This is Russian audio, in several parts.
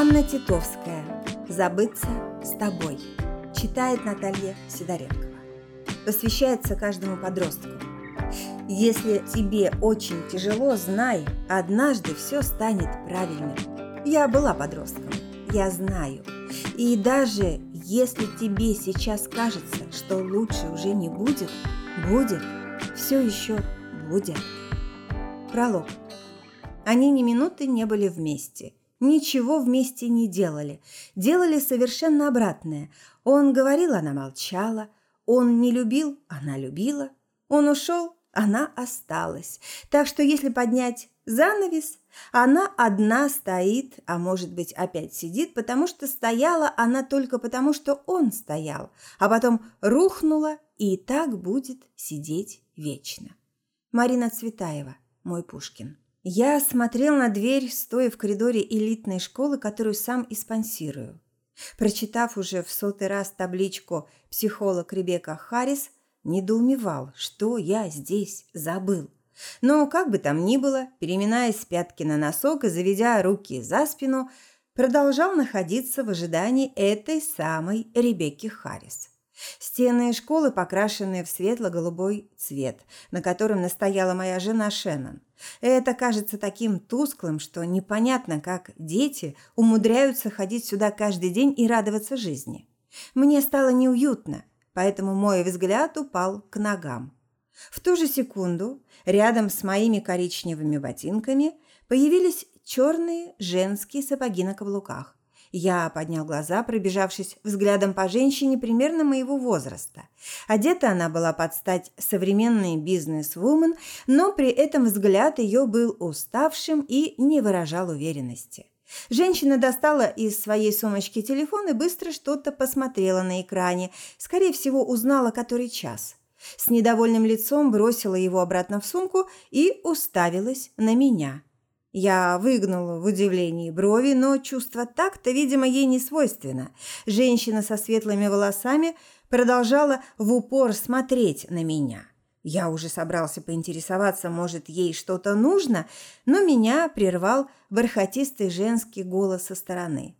Анна Титовская. Забыться с тобой. Читает Наталья Сидоренкова. Посвящается каждому подростку. Если тебе очень тяжело, знай, однажды все станет правильным. Я была подростком, я знаю. И даже если тебе сейчас кажется, что лучше уже не будет, будет, все еще будет. Пролог. Они ни минуты не были вместе. Ничего вместе не делали. Делали совершенно обратное. Он говорил, она молчала. Он не любил, она любила. Он ушел, она осталась. Так что если поднять занавес, она одна стоит, а может быть опять сидит, потому что стояла она только потому, что он стоял, а потом рухнула и так будет сидеть вечно. Марина Цветаева, мой Пушкин. Я смотрел на дверь, стоя в коридоре элитной школы, которую сам и спонсирую. Прочитав уже в сотый раз табличку «Психолог Ребекка Харрис», недоумевал, что я здесь забыл. Но как бы там ни было, переминаясь с пятки на носок и заведя руки за спину, продолжал находиться в ожидании этой самой Ребекки Харрис. Стены школы покрашены в светло-голубой цвет, на котором настояла моя жена Шеннон. Это кажется таким тусклым, что непонятно, как дети умудряются ходить сюда каждый день и радоваться жизни. Мне стало неуютно, поэтому мой взгляд упал к ногам. В ту же секунду рядом с моими коричневыми ботинками появились черные женские сапоги на каблуках. Я поднял глаза, пробежавшись взглядом по женщине примерно моего возраста. Одета она была под стать современной бизнес-вумен, но при этом взгляд ее был уставшим и не выражал уверенности. Женщина достала из своей сумочки телефон и быстро что-то посмотрела на экране. Скорее всего, узнала, который час. С недовольным лицом бросила его обратно в сумку и уставилась на меня. Я выгнула в удивлении брови, но чувство такта, видимо, ей не свойственно. Женщина со светлыми волосами продолжала в упор смотреть на меня. Я уже собрался поинтересоваться, может, ей что-то нужно, но меня прервал бархатистый женский голос со стороны.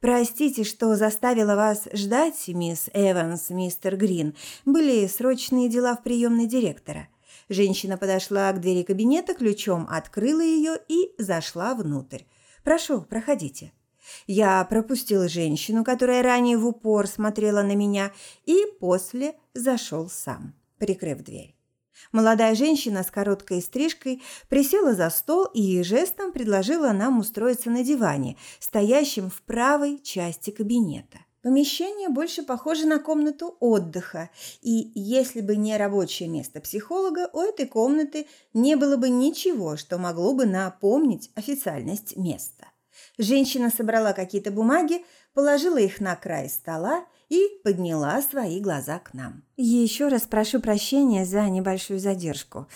«Простите, что заставила вас ждать, мисс Эванс, мистер Грин. Были срочные дела в приемной директора». Женщина подошла к двери кабинета, ключом открыла ее и зашла внутрь. «Прошу, проходите». Я пропустил женщину, которая ранее в упор смотрела на меня, и после зашел сам, прикрыв дверь. Молодая женщина с короткой стрижкой присела за стол и жестом предложила нам устроиться на диване, стоящем в правой части кабинета. Помещение больше похоже на комнату отдыха, и если бы не рабочее место психолога, у этой комнаты не было бы ничего, что могло бы напомнить официальность места. Женщина собрала какие-то бумаги, положила их на край стола и подняла свои глаза к нам. «Еще раз прошу прощения за небольшую задержку.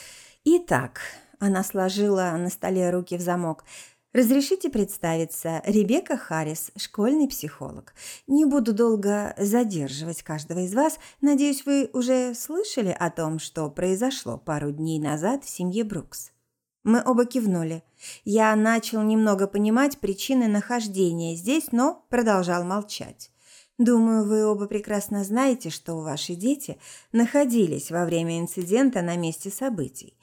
Итак...» Она сложила на столе руки в замок – Разрешите представиться, Ребекка Харрис, школьный психолог. Не буду долго задерживать каждого из вас. Надеюсь, вы уже слышали о том, что произошло пару дней назад в семье Брукс. Мы оба кивнули. Я начал немного понимать причины нахождения здесь, но продолжал молчать. Думаю, вы оба прекрасно знаете, что ваши дети находились во время инцидента на месте событий.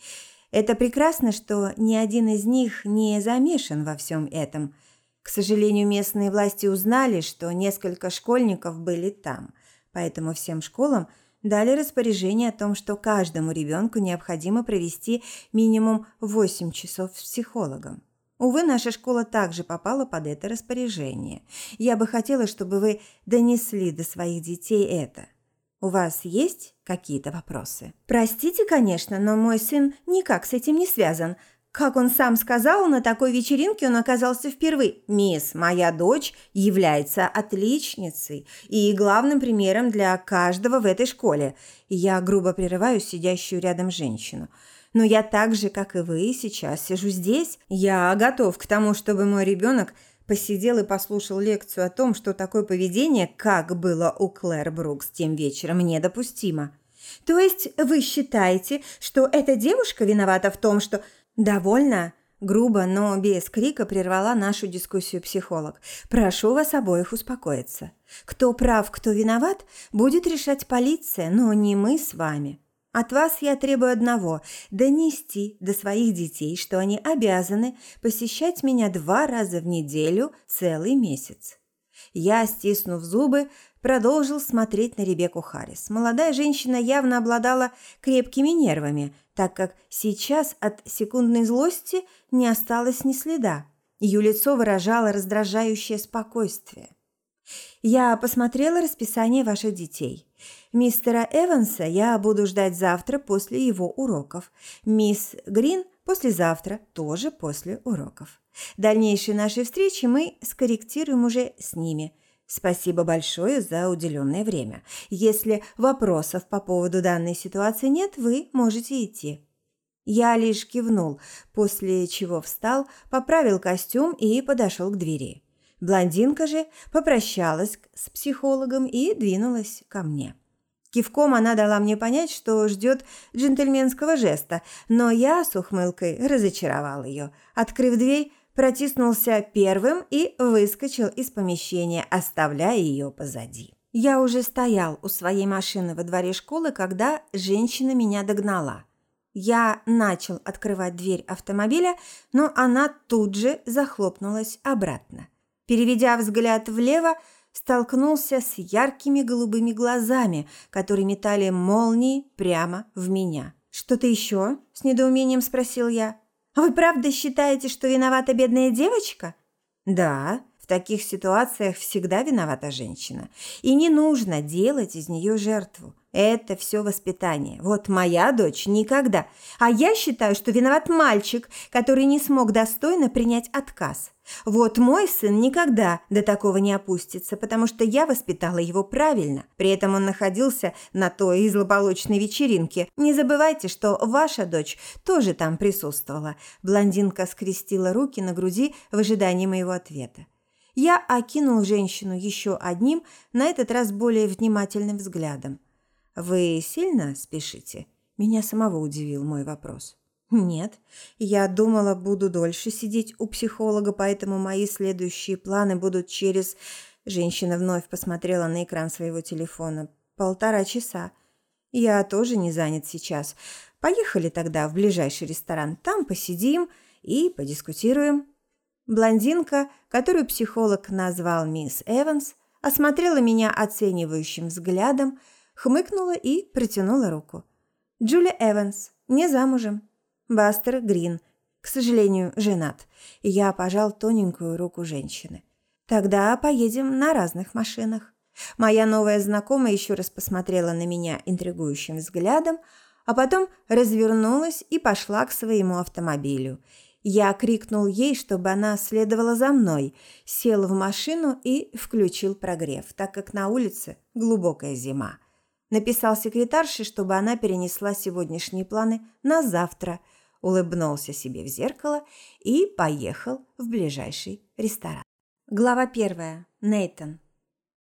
Это прекрасно, что ни один из них не замешан во всем этом. К сожалению, местные власти узнали, что несколько школьников были там, поэтому всем школам дали распоряжение о том, что каждому ребенку необходимо провести минимум 8 часов с психологом. Увы, наша школа также попала под это распоряжение. Я бы хотела, чтобы вы донесли до своих детей это. У вас есть какие-то вопросы? Простите, конечно, но мой сын никак с этим не связан. Как он сам сказал, на такой вечеринке он оказался впервые. Мисс, моя дочь является отличницей и главным примером для каждого в этой школе. Я грубо прерываю сидящую рядом женщину. Но я так же, как и вы, сейчас сижу здесь. Я готов к тому, чтобы мой ребенок посидел и послушал лекцию о том, что такое поведение, как было у Клэр Брукс тем вечером, недопустимо. То есть вы считаете, что эта девушка виновата в том, что... Довольно. Грубо, но без крика прервала нашу дискуссию психолог. «Прошу вас обоих успокоиться. Кто прав, кто виноват, будет решать полиция, но не мы с вами. От вас я требую одного – донести до своих детей, что они обязаны посещать меня два раза в неделю целый месяц». Я, стиснув зубы, продолжил смотреть на Ребекку Харрис. Молодая женщина явно обладала крепкими нервами, так как сейчас от секундной злости не осталось ни следа. Ее лицо выражало раздражающее спокойствие. «Я посмотрела расписание ваших детей. Мистера Эванса я буду ждать завтра после его уроков. Мисс Грин – послезавтра, тоже после уроков. Дальнейшие наши встречи мы скорректируем уже с ними. Спасибо большое за уделенное время. Если вопросов по поводу данной ситуации нет, вы можете идти. Я лишь кивнул, после чего встал, поправил костюм и подошел к двери. Блондинка же попрощалась с психологом и двинулась ко мне. Кивком она дала мне понять, что ждет джентльменского жеста, но я с ухмылкой разочаровал ее. Открыв дверь, протиснулся первым и выскочил из помещения, оставляя ее позади. Я уже стоял у своей машины во дворе школы, когда женщина меня догнала. Я начал открывать дверь автомобиля, но она тут же захлопнулась обратно. Переведя взгляд влево, столкнулся с яркими голубыми глазами, которые метали молнии прямо в меня. «Что-то еще?» – с недоумением спросил я. А «Вы правда считаете, что виновата бедная девочка?» «Да, в таких ситуациях всегда виновата женщина. И не нужно делать из нее жертву. Это все воспитание. Вот моя дочь никогда. А я считаю, что виноват мальчик, который не смог достойно принять отказ. Вот мой сын никогда до такого не опустится, потому что я воспитала его правильно. При этом он находился на той злополучной вечеринке. Не забывайте, что ваша дочь тоже там присутствовала. Блондинка скрестила руки на груди в ожидании моего ответа. Я окинул женщину еще одним, на этот раз более внимательным взглядом. «Вы сильно спешите?» Меня самого удивил мой вопрос. «Нет, я думала, буду дольше сидеть у психолога, поэтому мои следующие планы будут через...» Женщина вновь посмотрела на экран своего телефона. «Полтора часа. Я тоже не занят сейчас. Поехали тогда в ближайший ресторан. Там посидим и подискутируем». Блондинка, которую психолог назвал мисс Эванс, осмотрела меня оценивающим взглядом, хмыкнула и протянула руку. Джули Эванс, не замужем. Бастер Грин, к сожалению, женат. Я пожал тоненькую руку женщины. Тогда поедем на разных машинах. Моя новая знакомая еще раз посмотрела на меня интригующим взглядом, а потом развернулась и пошла к своему автомобилю – я крикнул ей, чтобы она следовала за мной, сел в машину и включил прогрев, так как на улице глубокая зима. Написал секретарше, чтобы она перенесла сегодняшние планы на завтра, улыбнулся себе в зеркало и поехал в ближайший ресторан. Глава первая. Нейтон.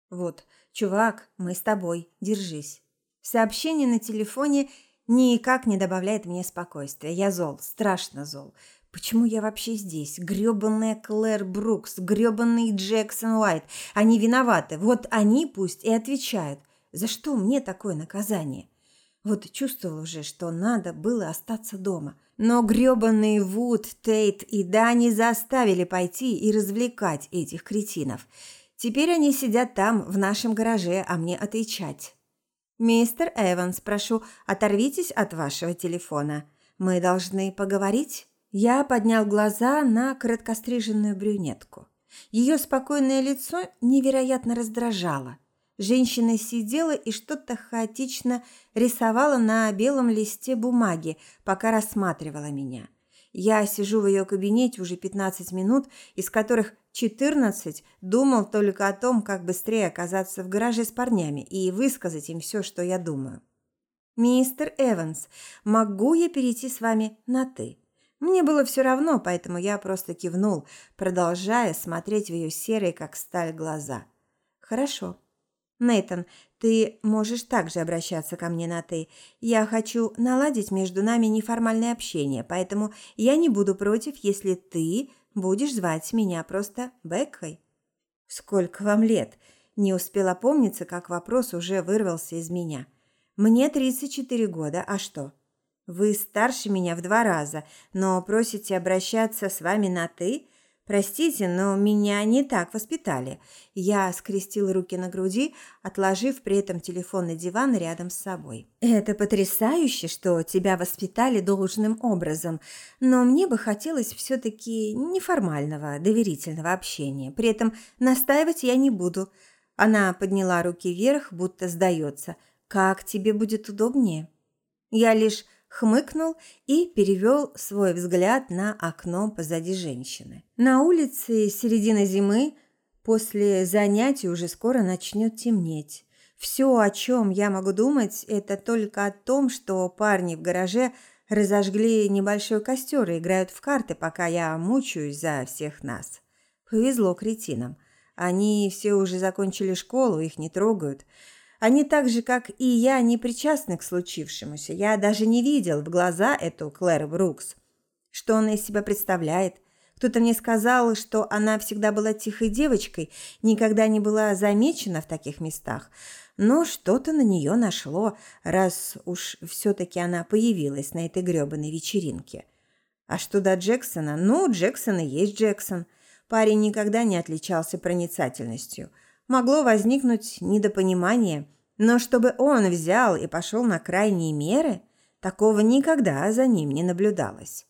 Вот, чувак, мы с тобой, держись. Сообщение на телефоне никак не добавляет мне спокойствия. Я зол, страшно зол. Почему я вообще здесь? Грёбаная Клэр Брукс, грёбаный Джексон Уайт. Они виноваты. Вот они пусть и отвечают. За что мне такое наказание? Вот чувствовал уже, что надо было остаться дома. Но грёбаные Вуд, Тейт и Дани заставили пойти и развлекать этих кретинов. Теперь они сидят там, в нашем гараже, а мне отвечать. «Мистер Эванс, прошу, оторвитесь от вашего телефона. Мы должны поговорить?» Я поднял глаза на короткостриженную брюнетку. Ее спокойное лицо невероятно раздражало. Женщина сидела и что-то хаотично рисовала на белом листе бумаги, пока рассматривала меня. Я сижу в ее кабинете уже 15 минут, из которых 14 думал только о том, как быстрее оказаться в гараже с парнями и высказать им все, что я думаю. «Мистер Эванс, могу я перейти с вами на «ты»?» Мне было все равно, поэтому я просто кивнул, продолжая смотреть в ее серые, как сталь, глаза. «Хорошо». Нейтан, ты можешь также обращаться ко мне на «ты». Я хочу наладить между нами неформальное общение, поэтому я не буду против, если ты будешь звать меня просто Беккой. Сколько вам лет? Не успела помниться, как вопрос уже вырвался из меня. Мне 34 года, а что? Вы старше меня в два раза, но просите обращаться с вами на «ты»? Простите, но меня не так воспитали. Я скрестила руки на груди, отложив при этом телефон на диван рядом с собой. Это потрясающе, что тебя воспитали должным образом, но мне бы хотелось все таки неформального, доверительного общения. При этом настаивать я не буду. Она подняла руки вверх, будто сдается. Как тебе будет удобнее? Я лишь хмыкнул и перевел свой взгляд на окно позади женщины. На улице середина зимы, после занятий уже скоро начнет темнеть. Все, о чем я могу думать, это только о том, что парни в гараже разожгли небольшой костер и играют в карты, пока я мучаюсь за всех нас. Повезло кретинам. Они все уже закончили школу, их не трогают. Они так же, как и я, не причастны к случившемуся. Я даже не видел в глаза эту Клэр Брукс. Что она из себя представляет? Кто-то мне сказал, что она всегда была тихой девочкой, никогда не была замечена в таких местах. Но что-то на нее нашло, раз уж все-таки она появилась на этой грёбаной вечеринке. А что до Джексона? Ну, Джексон и есть Джексон. Парень никогда не отличался проницательностью – могло возникнуть недопонимание, но чтобы он взял и пошел на крайние меры, такого никогда за ним не наблюдалось.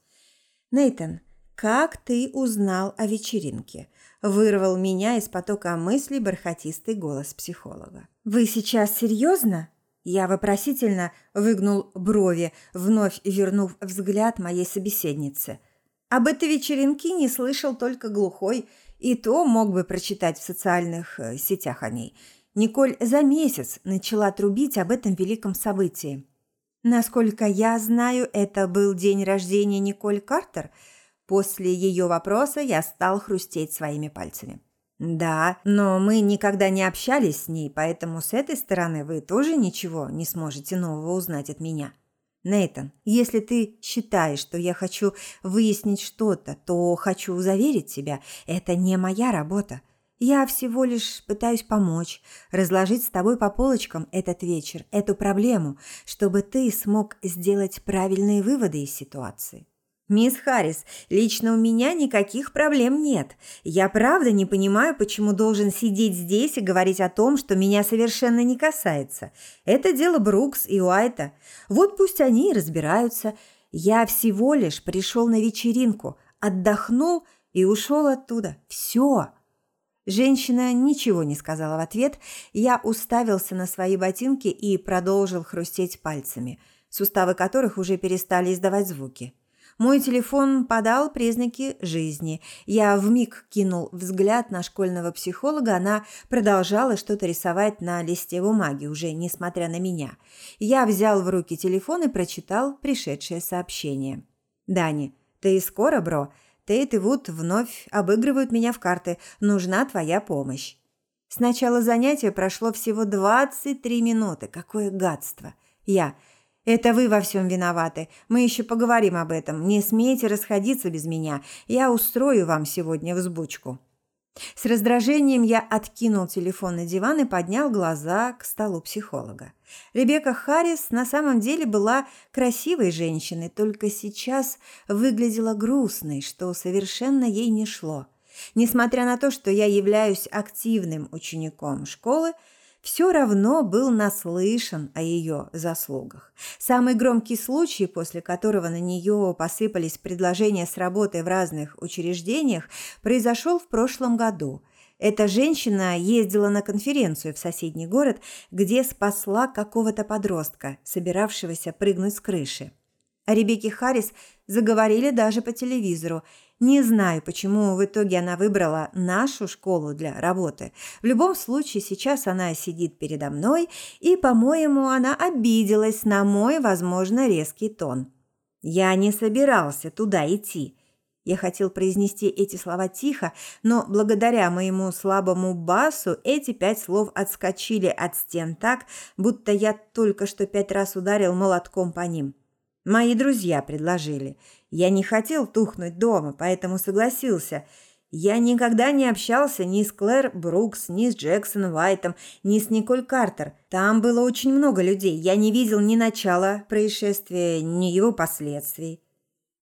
Нейтан, как ты узнал о вечеринке? Вырвал меня из потока мыслей бархатистый голос психолога. Вы сейчас серьезно? Я вопросительно выгнул брови, вновь вернув взгляд моей собеседнице. Об этой вечеринке не слышал только глухой и то мог бы прочитать в социальных э, сетях о ней. Николь за месяц начала трубить об этом великом событии. Насколько я знаю, это был день рождения Николь Картер. После ее вопроса я стал хрустеть своими пальцами. Да, но мы никогда не общались с ней, поэтому с этой стороны вы тоже ничего не сможете нового узнать от меня. Нейтан, если ты считаешь, что я хочу выяснить что-то, то хочу заверить тебя, это не моя работа. Я всего лишь пытаюсь помочь, разложить с тобой по полочкам этот вечер, эту проблему, чтобы ты смог сделать правильные выводы из ситуации. «Мисс Харрис, лично у меня никаких проблем нет. Я правда не понимаю, почему должен сидеть здесь и говорить о том, что меня совершенно не касается. Это дело Брукс и Уайта. Вот пусть они и разбираются. Я всего лишь пришел на вечеринку, отдохнул и ушел оттуда. Все». Женщина ничего не сказала в ответ. Я уставился на свои ботинки и продолжил хрустеть пальцами, суставы которых уже перестали издавать звуки. Мой телефон подал признаки жизни. Я вмиг кинул взгляд на школьного психолога, она продолжала что-то рисовать на листе бумаги, уже несмотря на меня. Я взял в руки телефон и прочитал пришедшее сообщение. «Дани, ты скоро, бро? Тейт и Вуд вновь обыгрывают меня в карты. Нужна твоя помощь». С начала занятия прошло всего 23 минуты. Какое гадство. Я это вы во всем виноваты. Мы еще поговорим об этом. Не смейте расходиться без меня. Я устрою вам сегодня взбучку». С раздражением я откинул телефон на диван и поднял глаза к столу психолога. Ребекка Харрис на самом деле была красивой женщиной, только сейчас выглядела грустной, что совершенно ей не шло. Несмотря на то, что я являюсь активным учеником школы, все равно был наслышан о ее заслугах. Самый громкий случай, после которого на нее посыпались предложения с работой в разных учреждениях, произошел в прошлом году. Эта женщина ездила на конференцию в соседний город, где спасла какого-то подростка, собиравшегося прыгнуть с крыши. О Ребекке Харрис заговорили даже по телевизору, не знаю, почему в итоге она выбрала нашу школу для работы. В любом случае, сейчас она сидит передо мной, и, по-моему, она обиделась на мой, возможно, резкий тон. Я не собирался туда идти. Я хотел произнести эти слова тихо, но благодаря моему слабому басу эти пять слов отскочили от стен так, будто я только что пять раз ударил молотком по ним. Мои друзья предложили. Я не хотел тухнуть дома, поэтому согласился. Я никогда не общался ни с Клэр Брукс, ни с Джексон Уайтом, ни с Николь Картер. Там было очень много людей. Я не видел ни начала происшествия, ни его последствий.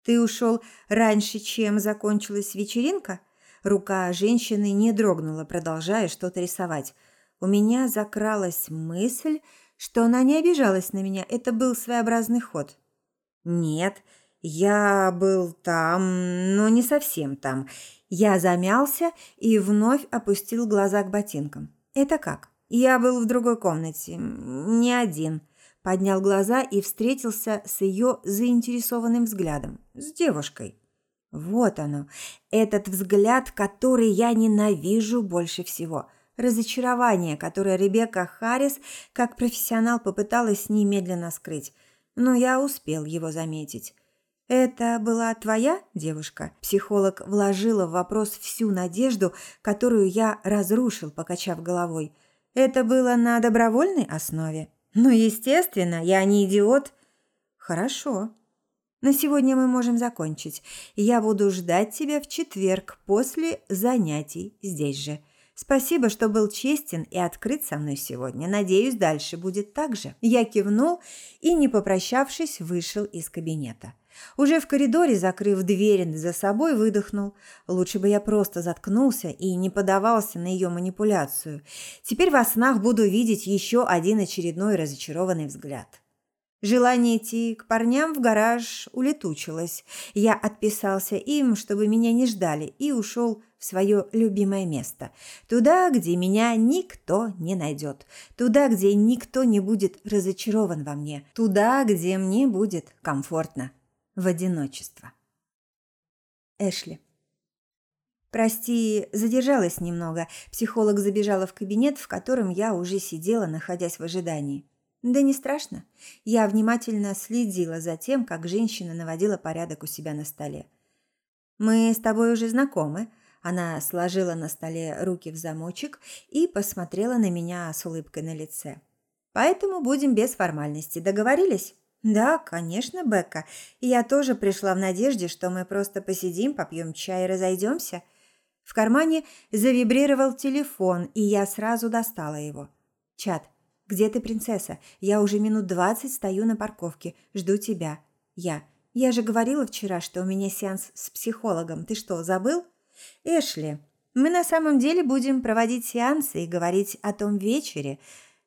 Ты ушел раньше, чем закончилась вечеринка? Рука женщины не дрогнула, продолжая что-то рисовать. У меня закралась мысль, что она не обижалась на меня. Это был своеобразный ход. Нет, я был там, но не совсем там. Я замялся и вновь опустил глаза к ботинкам. Это как? Я был в другой комнате, не один поднял глаза и встретился с ее заинтересованным взглядом. С девушкой. Вот оно, этот взгляд, который я ненавижу больше всего. Разочарование, которое Ребекка Харрис как профессионал попыталась немедленно скрыть. Но я успел его заметить. «Это была твоя девушка?» Психолог вложила в вопрос всю надежду, которую я разрушил, покачав головой. «Это было на добровольной основе?» Ну, естественно, я не идиот. Хорошо. На сегодня мы можем закончить. Я буду ждать тебя в четверг после занятий здесь же. Спасибо, что был честен и открыт со мной сегодня. Надеюсь, дальше будет так же. Я кивнул и, не попрощавшись, вышел из кабинета. Уже в коридоре, закрыв дверь за собой, выдохнул. Лучше бы я просто заткнулся и не поддавался на ее манипуляцию. Теперь во снах буду видеть еще один очередной разочарованный взгляд. Желание идти к парням в гараж улетучилось. Я отписался им, чтобы меня не ждали, и ушел в свое любимое место. Туда, где меня никто не найдет. Туда, где никто не будет разочарован во мне. Туда, где мне будет комфортно в одиночество. Эшли. Прости, задержалась немного. Психолог забежала в кабинет, в котором я уже сидела, находясь в ожидании. Да не страшно. Я внимательно следила за тем, как женщина наводила порядок у себя на столе. Мы с тобой уже знакомы. Она сложила на столе руки в замочек и посмотрела на меня с улыбкой на лице. Поэтому будем без формальностей. Договорились? Да, конечно, Бекка. Я тоже пришла в надежде, что мы просто посидим, попьем чай и разойдемся. В кармане завибрировал телефон, и я сразу достала его. Чат. Где ты, принцесса? Я уже минут двадцать стою на парковке, жду тебя. Я. Я же говорила вчера, что у меня сеанс с психологом. Ты что, забыл? Эшли, мы на самом деле будем проводить сеансы и говорить о том вечере,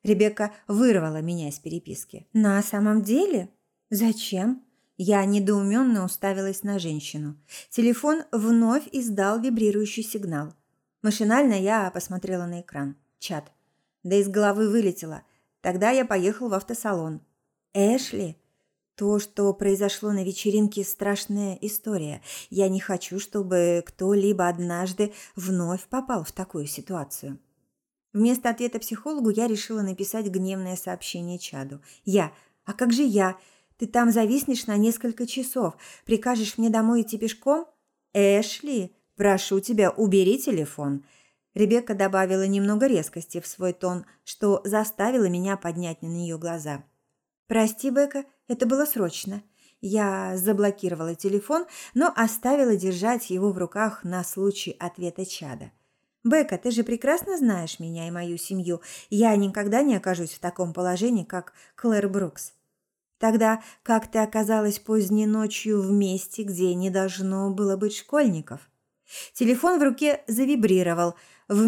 Ребекка вырвала меня из переписки. «На самом деле? Зачем?» Я недоуменно уставилась на женщину. Телефон вновь издал вибрирующий сигнал. Машинально я посмотрела на экран. Чат. Да из головы вылетело. Тогда я поехал в автосалон. «Эшли?» То, что произошло на вечеринке, страшная история. Я не хочу, чтобы кто-либо однажды вновь попал в такую ситуацию. Вместо ответа психологу я решила написать гневное сообщение Чаду. «Я. А как же я? Ты там зависнешь на несколько часов. Прикажешь мне домой идти пешком?» «Эшли, прошу тебя, убери телефон». Ребекка добавила немного резкости в свой тон, что заставило меня поднять на нее глаза. «Прости, Бека, это было срочно». Я заблокировала телефон, но оставила держать его в руках на случай ответа Чада. Бека, ты же прекрасно знаешь меня и мою семью. Я никогда не окажусь в таком положении, как Клэр Брукс. Тогда как ты оказалась поздней ночью в месте, где не должно было быть школьников? Телефон в руке завибрировал. В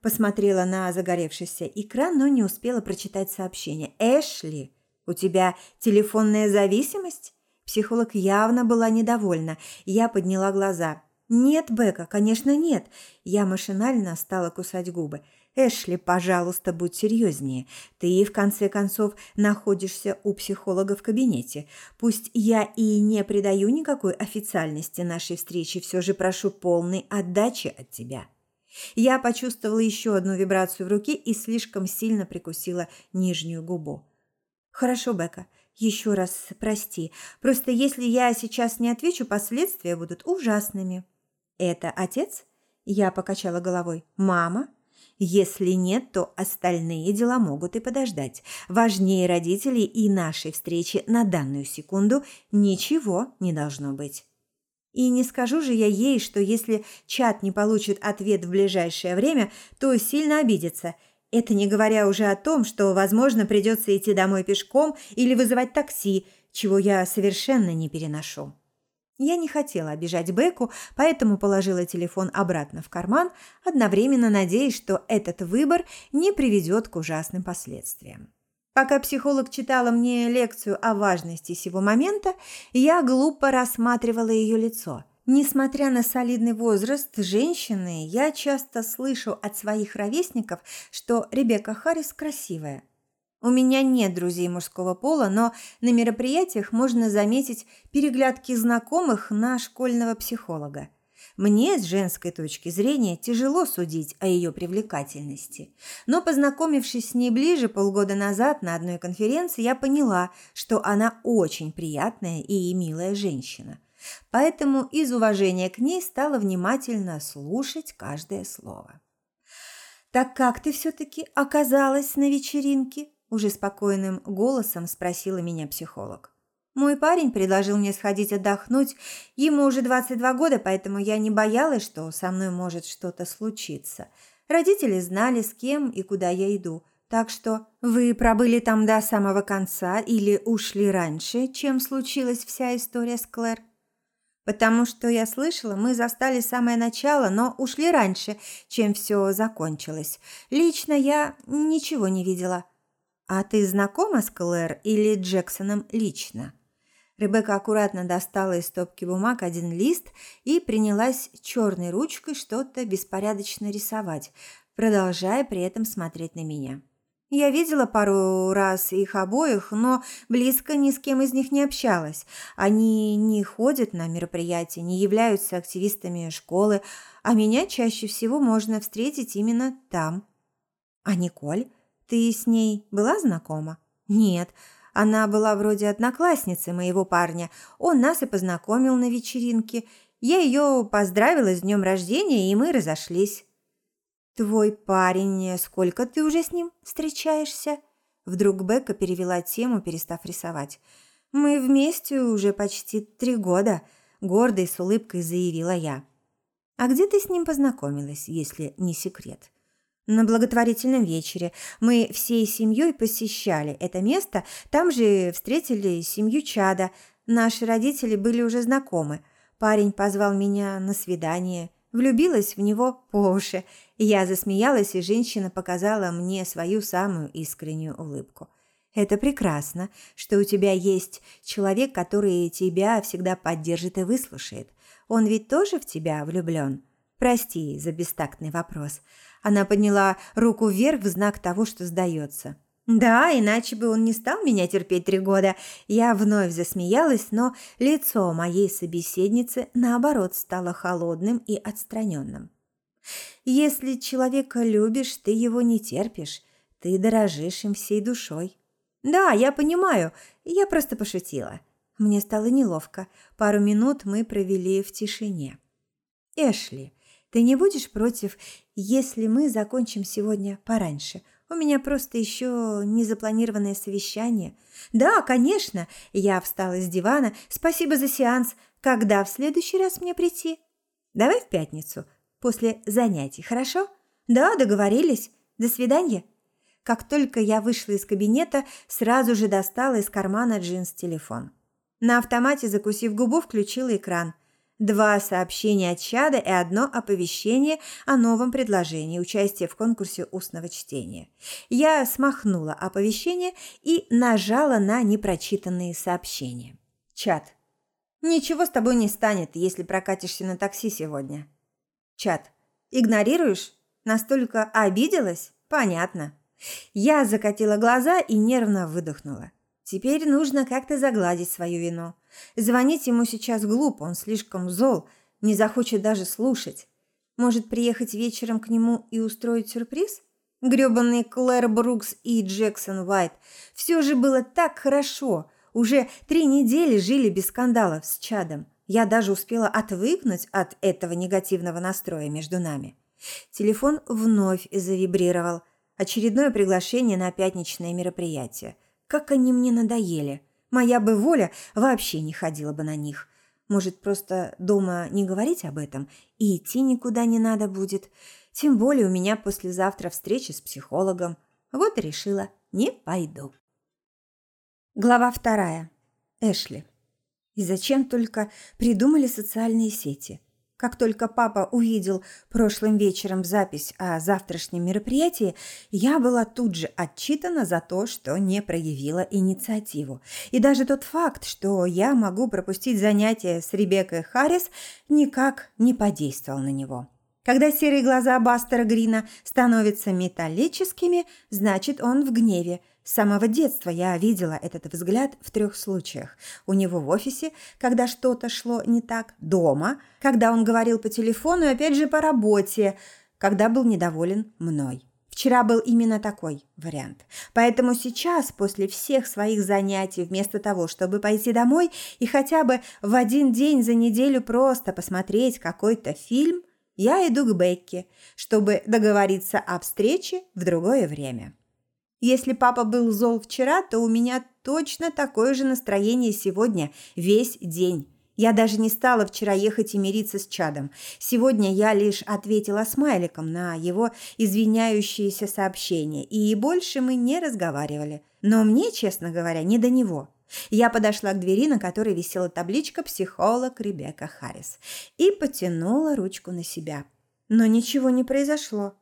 посмотрела на загоревшийся экран, но не успела прочитать сообщение. Эшли, у тебя телефонная зависимость? Психолог явно была недовольна. Я подняла глаза. «Нет, Бека, конечно, нет». Я машинально стала кусать губы. «Эшли, пожалуйста, будь серьезнее. Ты, в конце концов, находишься у психолога в кабинете. Пусть я и не придаю никакой официальности нашей встрече, все же прошу полной отдачи от тебя». Я почувствовала еще одну вибрацию в руке и слишком сильно прикусила нижнюю губу. «Хорошо, Бека, Еще раз прости. Просто если я сейчас не отвечу, последствия будут ужасными. Это отец? Я покачала головой. Мама? Если нет, то остальные дела могут и подождать. Важнее родителей и нашей встречи на данную секунду ничего не должно быть. И не скажу же я ей, что если чат не получит ответ в ближайшее время, то сильно обидится. Это не говоря уже о том, что, возможно, придется идти домой пешком или вызывать такси, чего я совершенно не переношу. Я не хотела обижать Беку, поэтому положила телефон обратно в карман, одновременно надеясь, что этот выбор не приведет к ужасным последствиям. Пока психолог читала мне лекцию о важности сего момента, я глупо рассматривала ее лицо. Несмотря на солидный возраст женщины, я часто слышу от своих ровесников, что Ребекка Харрис красивая. У меня нет друзей мужского пола, но на мероприятиях можно заметить переглядки знакомых на школьного психолога. Мне с женской точки зрения тяжело судить о ее привлекательности. Но познакомившись с ней ближе полгода назад на одной конференции, я поняла, что она очень приятная и милая женщина. Поэтому из уважения к ней стала внимательно слушать каждое слово. «Так как ты все-таки оказалась на вечеринке?» Уже спокойным голосом спросила меня психолог. Мой парень предложил мне сходить отдохнуть. Ему уже 22 года, поэтому я не боялась, что со мной может что-то случиться. Родители знали, с кем и куда я иду. Так что вы пробыли там до самого конца или ушли раньше, чем случилась вся история с Клэр? Потому что я слышала, мы застали самое начало, но ушли раньше, чем все закончилось. Лично я ничего не видела. А ты знакома с Клэр или Джексоном лично? Ребекка аккуратно достала из стопки бумаг один лист и принялась черной ручкой что-то беспорядочно рисовать, продолжая при этом смотреть на меня. Я видела пару раз их обоих, но близко ни с кем из них не общалась. Они не ходят на мероприятия, не являются активистами школы, а меня чаще всего можно встретить именно там. А Николь, ты с ней была знакома? Нет, она была вроде одноклассницы моего парня. Он нас и познакомил на вечеринке. Я ее поздравила с днем рождения, и мы разошлись. «Твой парень, сколько ты уже с ним встречаешься?» Вдруг Бекка перевела тему, перестав рисовать. «Мы вместе уже почти три года», – гордой с улыбкой заявила я. «А где ты с ним познакомилась, если не секрет?» На благотворительном вечере мы всей семьей посещали это место, там же встретили семью Чада. Наши родители были уже знакомы. Парень позвал меня на свидание, влюбилась в него по уши. Я засмеялась, и женщина показала мне свою самую искреннюю улыбку. Это прекрасно, что у тебя есть человек, который тебя всегда поддержит и выслушает. Он ведь тоже в тебя влюблен. Прости за бестактный вопрос. Она подняла руку вверх в знак того, что сдается. Да, иначе бы он не стал меня терпеть три года. Я вновь засмеялась, но лицо моей собеседницы, наоборот, стало холодным и отстраненным. Если человека любишь, ты его не терпишь. Ты дорожишь им всей душой. Да, я понимаю. Я просто пошутила. Мне стало неловко. Пару минут мы провели в тишине. Эшли, ты не будешь против, если мы закончим сегодня пораньше? У меня просто еще незапланированное совещание. Да, конечно. Я встала с дивана. Спасибо за сеанс. Когда в следующий раз мне прийти? Давай в пятницу, после занятий, хорошо? Да, договорились. До свидания. Как только я вышла из кабинета, сразу же достала из кармана джинс телефон. На автомате, закусив губу, включила экран – Два сообщения от чада и одно оповещение о новом предложении участия в конкурсе устного чтения. Я смахнула оповещение и нажала на непрочитанные сообщения. Чат. Ничего с тобой не станет, если прокатишься на такси сегодня. Чат. Игнорируешь? Настолько обиделась? Понятно. Я закатила глаза и нервно выдохнула. Теперь нужно как-то загладить свою вину. Звонить ему сейчас глупо, он слишком зол, не захочет даже слушать. Может, приехать вечером к нему и устроить сюрприз? Грёбаные Клэр Брукс и Джексон Уайт. Все же было так хорошо. Уже три недели жили без скандалов с чадом. Я даже успела отвыкнуть от этого негативного настроя между нами. Телефон вновь завибрировал. Очередное приглашение на пятничное мероприятие. Как они мне надоели. Моя бы воля вообще не ходила бы на них. Может, просто дома не говорить об этом и идти никуда не надо будет. Тем более у меня послезавтра встреча с психологом. Вот и решила, не пойду. Глава вторая. Эшли. И зачем только придумали социальные сети? Как только папа увидел прошлым вечером запись о завтрашнем мероприятии, я была тут же отчитана за то, что не проявила инициативу. И даже тот факт, что я могу пропустить занятия с Ребеккой Харрис, никак не подействовал на него. Когда серые глаза Бастера Грина становятся металлическими, значит, он в гневе. С самого детства я видела этот взгляд в трех случаях. У него в офисе, когда что-то шло не так, дома, когда он говорил по телефону и опять же по работе, когда был недоволен мной. Вчера был именно такой вариант. Поэтому сейчас, после всех своих занятий, вместо того, чтобы пойти домой и хотя бы в один день за неделю просто посмотреть какой-то фильм – я иду к Бекке, чтобы договориться о встрече в другое время. Если папа был зол вчера, то у меня точно такое же настроение сегодня, весь день. Я даже не стала вчера ехать и мириться с Чадом. Сегодня я лишь ответила смайликом на его извиняющиеся сообщения, и больше мы не разговаривали. Но мне, честно говоря, не до него. Я подошла к двери, на которой висела табличка «Психолог Ребекка Харрис» и потянула ручку на себя. Но ничего не произошло.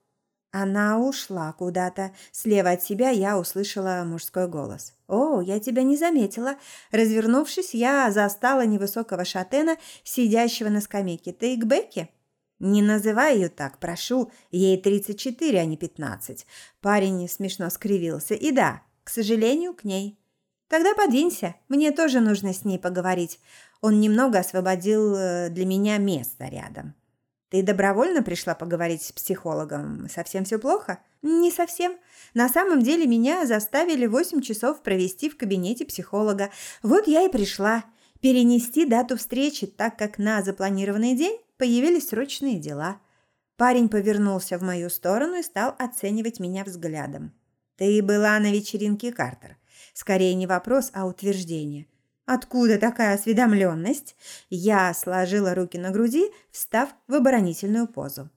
Она ушла куда-то. Слева от себя я услышала мужской голос. «О, я тебя не заметила». Развернувшись, я застала невысокого шатена, сидящего на скамейке. «Ты к Бекке?» «Не называй ее так, прошу. Ей 34, а не 15». Парень смешно скривился. «И да, к сожалению, к ней». Тогда подвинься, мне тоже нужно с ней поговорить. Он немного освободил э, для меня место рядом. Ты добровольно пришла поговорить с психологом? Совсем все плохо? Не совсем. На самом деле меня заставили 8 часов провести в кабинете психолога. Вот я и пришла. Перенести дату встречи, так как на запланированный день появились срочные дела. Парень повернулся в мою сторону и стал оценивать меня взглядом. Ты была на вечеринке Картер. Скорее не вопрос, а утверждение. Откуда такая осведомленность? Я сложила руки на груди, встав в оборонительную позу.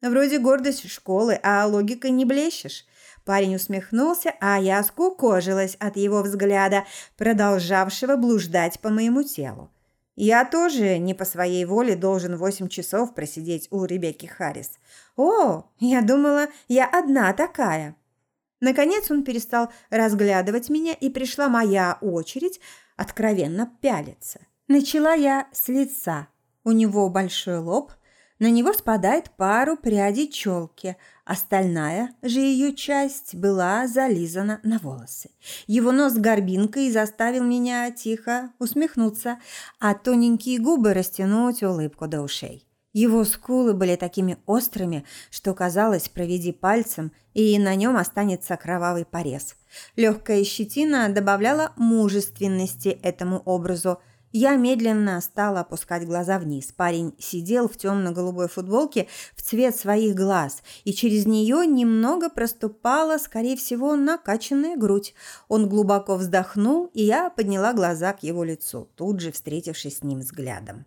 Вроде гордость школы, а логикой не блещешь. Парень усмехнулся, а я скукожилась от его взгляда, продолжавшего блуждать по моему телу. Я тоже не по своей воле должен восемь часов просидеть у Ребекки Харрис. О, я думала, я одна такая. Наконец он перестал разглядывать меня, и пришла моя очередь откровенно пялиться. Начала я с лица. У него большой лоб, на него спадает пару прядей челки, остальная же ее часть была зализана на волосы. Его нос горбинкой заставил меня тихо усмехнуться, а тоненькие губы растянуть улыбку до ушей. Его скулы были такими острыми, что казалось, проведи пальцем, и на нем останется кровавый порез. Легкая щетина добавляла мужественности этому образу. Я медленно стала опускать глаза вниз. Парень сидел в темно-голубой футболке в цвет своих глаз, и через нее немного проступала, скорее всего, накачанная грудь. Он глубоко вздохнул, и я подняла глаза к его лицу, тут же встретившись с ним взглядом.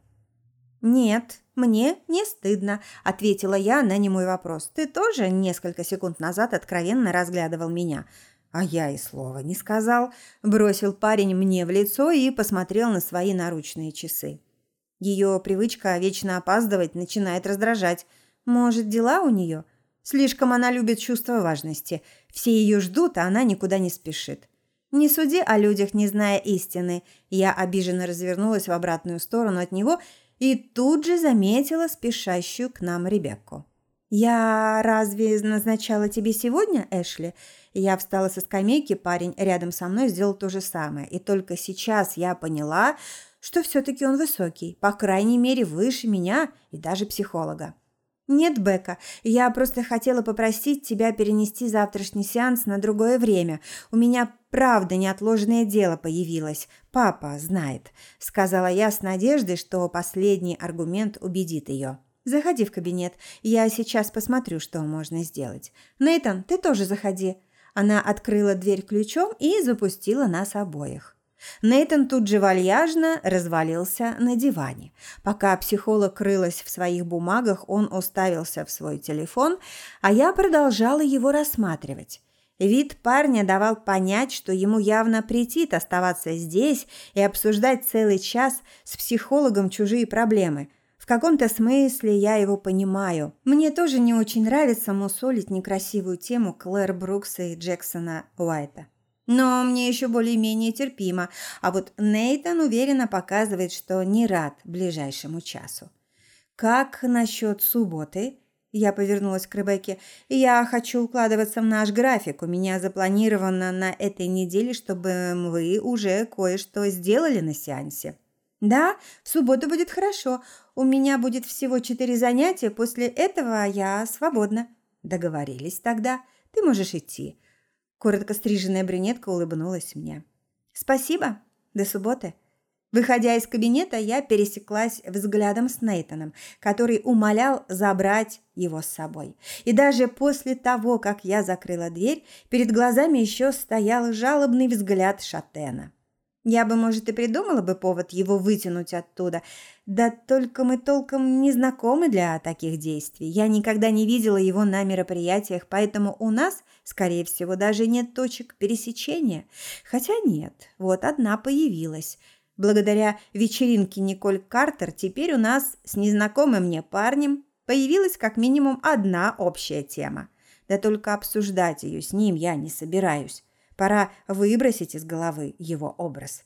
«Нет, мне не стыдно», – ответила я на немой вопрос. «Ты тоже несколько секунд назад откровенно разглядывал меня». «А я и слова не сказал», – бросил парень мне в лицо и посмотрел на свои наручные часы. Ее привычка вечно опаздывать начинает раздражать. Может, дела у нее? Слишком она любит чувство важности. Все ее ждут, а она никуда не спешит. Не суди о людях, не зная истины. Я обиженно развернулась в обратную сторону от него и тут же заметила спешащую к нам Ребекку. «Я разве назначала тебе сегодня, Эшли?» Я встала со скамейки, парень рядом со мной сделал то же самое. И только сейчас я поняла, что все-таки он высокий, по крайней мере, выше меня и даже психолога. Нет, Бека, я просто хотела попросить тебя перенести завтрашний сеанс на другое время. У меня правда неотложное дело появилось. Папа знает, сказала я с надеждой, что последний аргумент убедит ее. Заходи в кабинет. Я сейчас посмотрю, что можно сделать. Нейтан, ты тоже заходи. Она открыла дверь ключом и запустила нас обоих. Нейтан тут же вальяжно развалился на диване. Пока психолог крылась в своих бумагах, он уставился в свой телефон, а я продолжала его рассматривать. Вид парня давал понять, что ему явно претит оставаться здесь и обсуждать целый час с психологом чужие проблемы. В каком-то смысле я его понимаю. Мне тоже не очень нравится мусолить некрасивую тему Клэр Брукса и Джексона Уайта. Но мне еще более-менее терпимо, а вот Нейтан уверенно показывает, что не рад ближайшему часу. «Как насчет субботы?» Я повернулась к Ребекке. «Я хочу укладываться в наш график. У меня запланировано на этой неделе, чтобы вы уже кое-что сделали на сеансе». «Да, в субботу будет хорошо. У меня будет всего четыре занятия. После этого я свободна». «Договорились тогда. Ты можешь идти». Коротко стриженная брюнетка улыбнулась мне. «Спасибо. До субботы». Выходя из кабинета, я пересеклась взглядом с Нейтаном, который умолял забрать его с собой. И даже после того, как я закрыла дверь, перед глазами еще стоял жалобный взгляд Шатена. Я бы, может, и придумала бы повод его вытянуть оттуда. Да только мы толком не знакомы для таких действий. Я никогда не видела его на мероприятиях, поэтому у нас, скорее всего, даже нет точек пересечения. Хотя нет, вот одна появилась. Благодаря вечеринке Николь Картер теперь у нас с незнакомым мне парнем появилась как минимум одна общая тема. Да только обсуждать ее с ним я не собираюсь. Пора выбросить из головы его образ.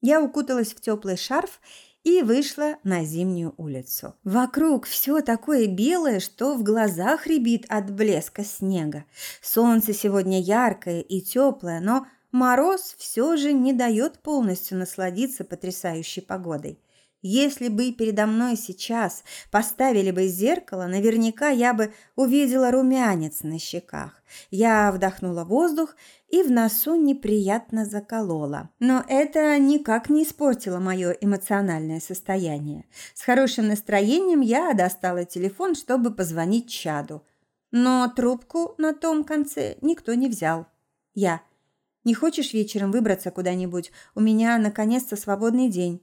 Я укуталась в теплый шарф и вышла на зимнюю улицу. Вокруг все такое белое, что в глазах рябит от блеска снега. Солнце сегодня яркое и теплое, но мороз все же не дает полностью насладиться потрясающей погодой. Если бы передо мной сейчас поставили бы зеркало, наверняка я бы увидела румянец на щеках. Я вдохнула воздух и в носу неприятно заколола. Но это никак не испортило мое эмоциональное состояние. С хорошим настроением я достала телефон, чтобы позвонить Чаду. Но трубку на том конце никто не взял. Я. «Не хочешь вечером выбраться куда-нибудь? У меня наконец-то свободный день».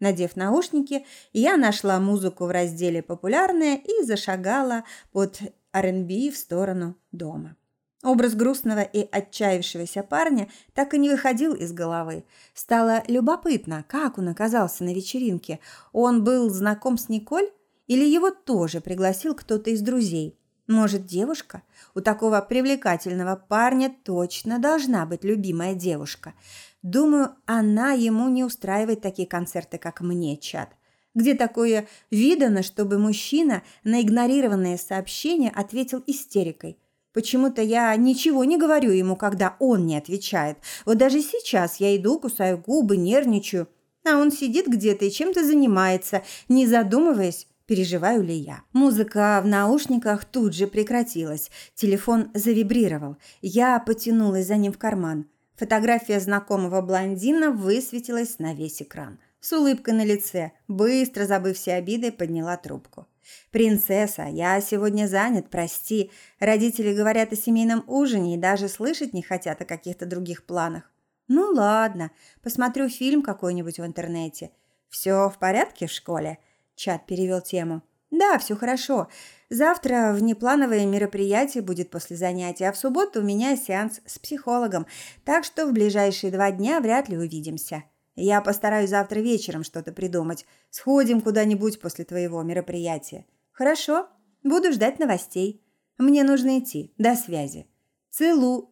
Надев наушники, я нашла музыку в разделе «Популярная» и зашагала под R&B в сторону дома. Образ грустного и отчаявшегося парня так и не выходил из головы. Стало любопытно, как он оказался на вечеринке. Он был знаком с Николь или его тоже пригласил кто-то из друзей? Может, девушка? У такого привлекательного парня точно должна быть любимая девушка. Думаю, она ему не устраивает такие концерты, как мне, чат. Где такое видано, чтобы мужчина на игнорированное сообщение ответил истерикой? Почему-то я ничего не говорю ему, когда он не отвечает. Вот даже сейчас я иду, кусаю губы, нервничаю, а он сидит где-то и чем-то занимается, не задумываясь, переживаю ли я. Музыка в наушниках тут же прекратилась. Телефон завибрировал. Я потянулась за ним в карман. Фотография знакомого блондина высветилась на весь экран. С улыбкой на лице, быстро забыв все обиды, подняла трубку. «Принцесса, я сегодня занят, прости. Родители говорят о семейном ужине и даже слышать не хотят о каких-то других планах». «Ну ладно, посмотрю фильм какой-нибудь в интернете». «Все в порядке в школе?» Чат перевел тему. «Да, все хорошо. Завтра внеплановое мероприятие будет после занятия, а в субботу у меня сеанс с психологом, так что в ближайшие два дня вряд ли увидимся. Я постараюсь завтра вечером что-то придумать. Сходим куда-нибудь после твоего мероприятия. Хорошо? Буду ждать новостей. Мне нужно идти. До связи. Целую.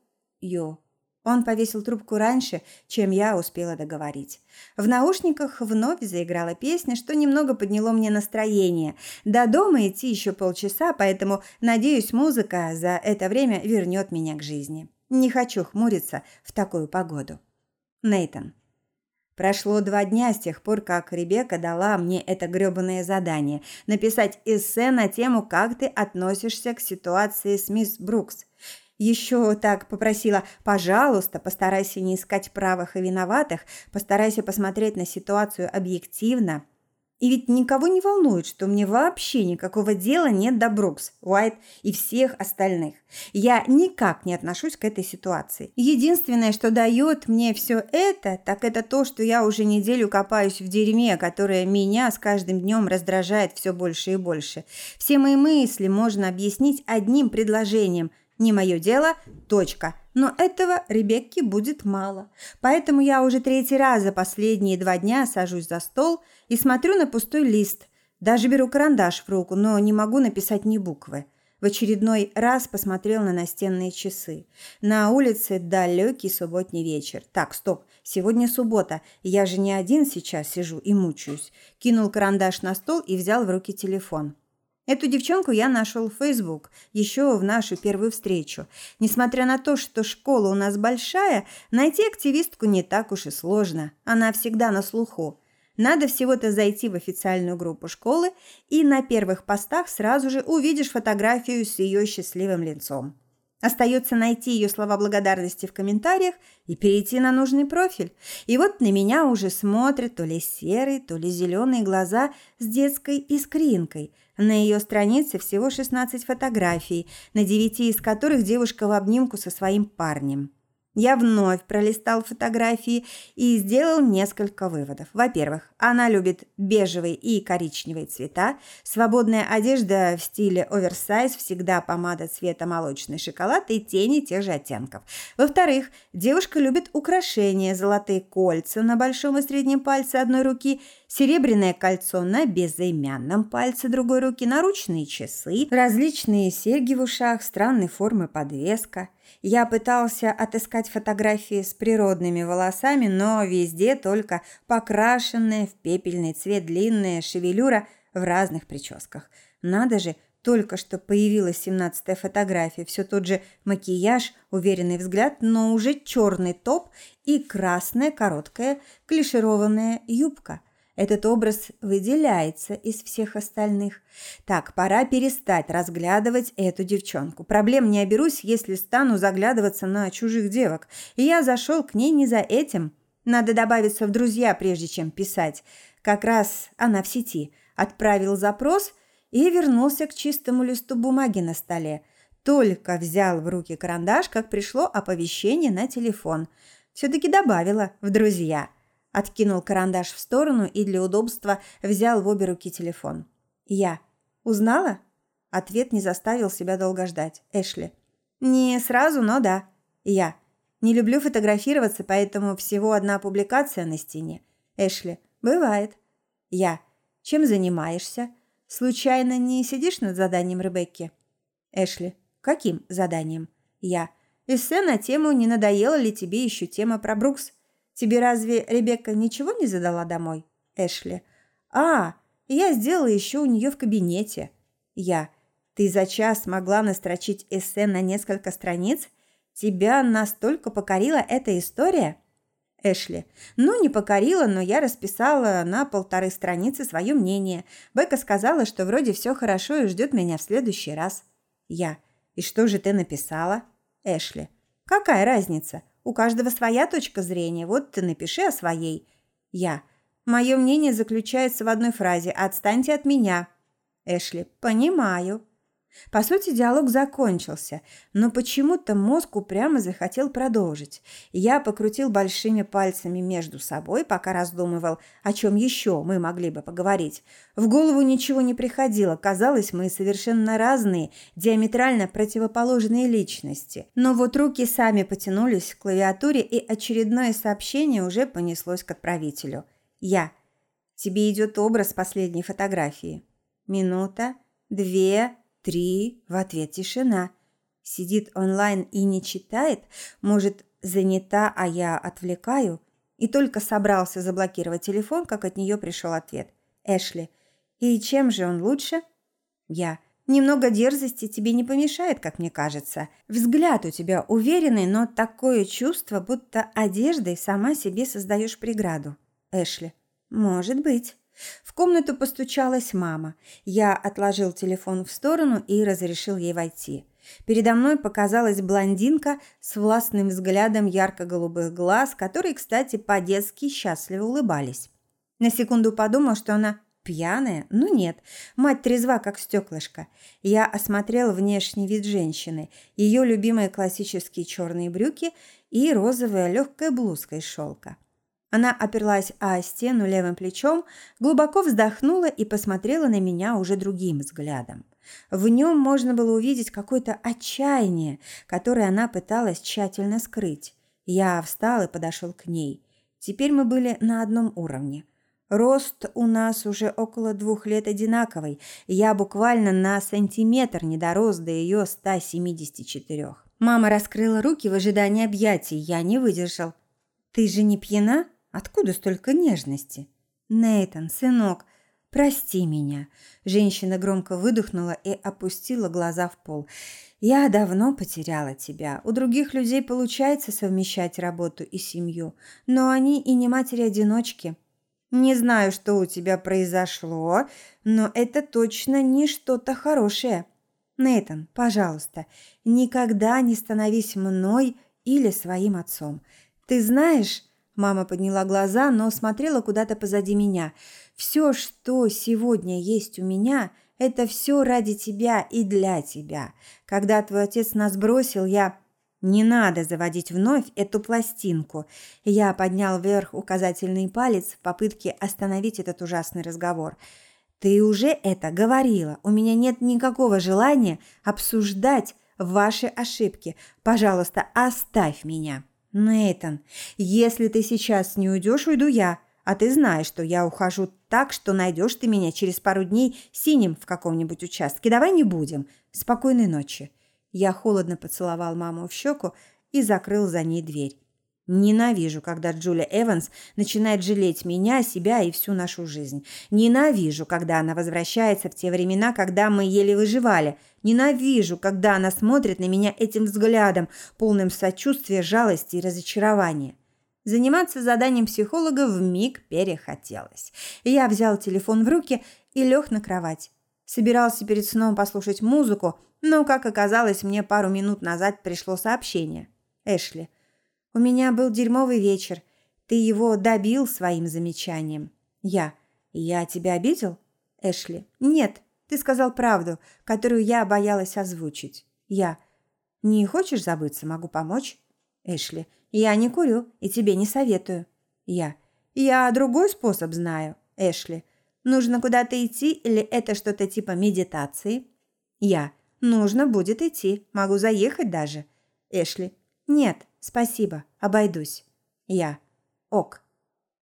Он повесил трубку раньше, чем я успела договорить. В наушниках вновь заиграла песня, что немного подняло мне настроение. До дома идти еще полчаса, поэтому, надеюсь, музыка за это время вернет меня к жизни. Не хочу хмуриться в такую погоду. Нейтан. Прошло два дня с тех пор, как Ребекка дала мне это грёбаное задание – написать эссе на тему «Как ты относишься к ситуации с мисс Брукс». Еще так попросила, пожалуйста, постарайся не искать правых и виноватых, постарайся посмотреть на ситуацию объективно – и ведь никого не волнует, что мне вообще никакого дела нет до Брукс, Уайт и всех остальных. Я никак не отношусь к этой ситуации. Единственное, что дает мне все это, так это то, что я уже неделю копаюсь в дерьме, которое меня с каждым днем раздражает все больше и больше. Все мои мысли можно объяснить одним предложением – не мое дело, точка. Но этого Ребекке будет мало. Поэтому я уже третий раз за последние два дня сажусь за стол и смотрю на пустой лист. Даже беру карандаш в руку, но не могу написать ни буквы. В очередной раз посмотрел на настенные часы. На улице далекий субботний вечер. Так, стоп, сегодня суббота. Я же не один сейчас сижу и мучаюсь. Кинул карандаш на стол и взял в руки телефон. Эту девчонку я нашел в Facebook еще в нашу первую встречу. Несмотря на то, что школа у нас большая, найти активистку не так уж и сложно. Она всегда на слуху. Надо всего-то зайти в официальную группу школы, и на первых постах сразу же увидишь фотографию с ее счастливым лицом. Остается найти ее слова благодарности в комментариях и перейти на нужный профиль. И вот на меня уже смотрят то ли серые, то ли зеленые глаза с детской искринкой – на ее странице всего 16 фотографий, на девяти из которых девушка в обнимку со своим парнем. Я вновь пролистал фотографии и сделал несколько выводов. Во-первых, она любит бежевые и коричневые цвета, свободная одежда в стиле оверсайз, всегда помада цвета молочный шоколад и тени тех же оттенков. Во-вторых, девушка любит украшения, золотые кольца на большом и среднем пальце одной руки, серебряное кольцо на безымянном пальце другой руки, наручные часы, различные серьги в ушах, странной формы подвеска – я пытался отыскать фотографии с природными волосами, но везде только покрашенная в пепельный цвет длинная шевелюра в разных прическах. Надо же, только что появилась семнадцатая фотография, все тот же макияж, уверенный взгляд, но уже черный топ и красная короткая клишированная юбка. Этот образ выделяется из всех остальных. Так, пора перестать разглядывать эту девчонку. Проблем не оберусь, если стану заглядываться на чужих девок. И я зашел к ней не за этим. Надо добавиться в друзья, прежде чем писать. Как раз она в сети. Отправил запрос и вернулся к чистому листу бумаги на столе. Только взял в руки карандаш, как пришло оповещение на телефон. Все-таки добавила в друзья – Откинул карандаш в сторону и для удобства взял в обе руки телефон. Я. Узнала? Ответ не заставил себя долго ждать. Эшли. Не сразу, но да. Я. Не люблю фотографироваться, поэтому всего одна публикация на стене. Эшли. Бывает. Я. Чем занимаешься? Случайно не сидишь над заданием Ребекки? Эшли. Каким заданием? Я. Эссе на тему «Не надоела ли тебе еще тема про Брукс?» Тебе разве Ребекка ничего не задала домой? Эшли. А, я сделала еще у нее в кабинете. Я. Ты за час могла настрочить эссе на несколько страниц? Тебя настолько покорила эта история? Эшли. Ну, не покорила, но я расписала на полторы страницы свое мнение. Бека сказала, что вроде все хорошо и ждет меня в следующий раз. Я. И что же ты написала? Эшли. Какая разница? У каждого своя точка зрения. Вот ты напиши о своей. Я. Мое мнение заключается в одной фразе «Отстаньте от меня». Эшли. Понимаю. По сути, диалог закончился, но почему-то мозг упрямо захотел продолжить. Я покрутил большими пальцами между собой, пока раздумывал, о чем еще мы могли бы поговорить. В голову ничего не приходило, казалось, мы совершенно разные, диаметрально противоположные личности. Но вот руки сами потянулись к клавиатуре, и очередное сообщение уже понеслось к отправителю. «Я. Тебе идет образ последней фотографии. Минута, две, Три. В ответ тишина. Сидит онлайн и не читает. Может, занята, а я отвлекаю. И только собрался заблокировать телефон, как от нее пришел ответ. Эшли. И чем же он лучше? Я. Немного дерзости тебе не помешает, как мне кажется. Взгляд у тебя уверенный, но такое чувство, будто одеждой сама себе создаешь преграду. Эшли. Может быть. В комнату постучалась мама. Я отложил телефон в сторону и разрешил ей войти. Передо мной показалась блондинка с властным взглядом ярко-голубых глаз, которые, кстати, по-детски счастливо улыбались. На секунду подумал, что она пьяная. Ну нет, мать трезва, как стеклышко. Я осмотрел внешний вид женщины, ее любимые классические черные брюки и розовая легкая блузка из шелка. Она оперлась о стену левым плечом, глубоко вздохнула и посмотрела на меня уже другим взглядом. В нем можно было увидеть какое-то отчаяние, которое она пыталась тщательно скрыть. Я встал и подошел к ней. Теперь мы были на одном уровне. Рост у нас уже около двух лет одинаковый. Я буквально на сантиметр не дорос до ее 174. Мама раскрыла руки в ожидании объятий. Я не выдержал. «Ты же не пьяна?» Откуда столько нежности? Нейтан, сынок, прости меня. Женщина громко выдохнула и опустила глаза в пол. Я давно потеряла тебя. У других людей получается совмещать работу и семью, но они и не матери-одиночки. Не знаю, что у тебя произошло, но это точно не что-то хорошее. Нейтан, пожалуйста, никогда не становись мной или своим отцом. Ты знаешь, Мама подняла глаза, но смотрела куда-то позади меня. «Все, что сегодня есть у меня, это все ради тебя и для тебя. Когда твой отец нас бросил, я...» «Не надо заводить вновь эту пластинку». Я поднял вверх указательный палец в попытке остановить этот ужасный разговор. «Ты уже это говорила. У меня нет никакого желания обсуждать ваши ошибки. Пожалуйста, оставь меня». Нейтан, если ты сейчас не уйдешь, уйду я. А ты знаешь, что я ухожу так, что найдешь ты меня через пару дней синим в каком-нибудь участке. Давай не будем. Спокойной ночи. Я холодно поцеловал маму в щеку и закрыл за ней дверь. Ненавижу, когда Джулия Эванс начинает жалеть меня, себя и всю нашу жизнь. Ненавижу, когда она возвращается в те времена, когда мы еле выживали. Ненавижу, когда она смотрит на меня этим взглядом, полным сочувствия, жалости и разочарования. Заниматься заданием психолога в миг перехотелось. Я взял телефон в руки и лег на кровать. Собирался перед сном послушать музыку, но, как оказалось, мне пару минут назад пришло сообщение. Эшли, у меня был дерьмовый вечер. Ты его добил своим замечанием. Я. Я тебя обидел? Эшли. Нет, ты сказал правду, которую я боялась озвучить. Я. Не хочешь забыться, могу помочь? Эшли. Я не курю и тебе не советую. Я. Я другой способ знаю. Эшли. Нужно куда-то идти или это что-то типа медитации? Я. Нужно будет идти. Могу заехать даже. Эшли. Нет, Спасибо, обойдусь. Я. Ок.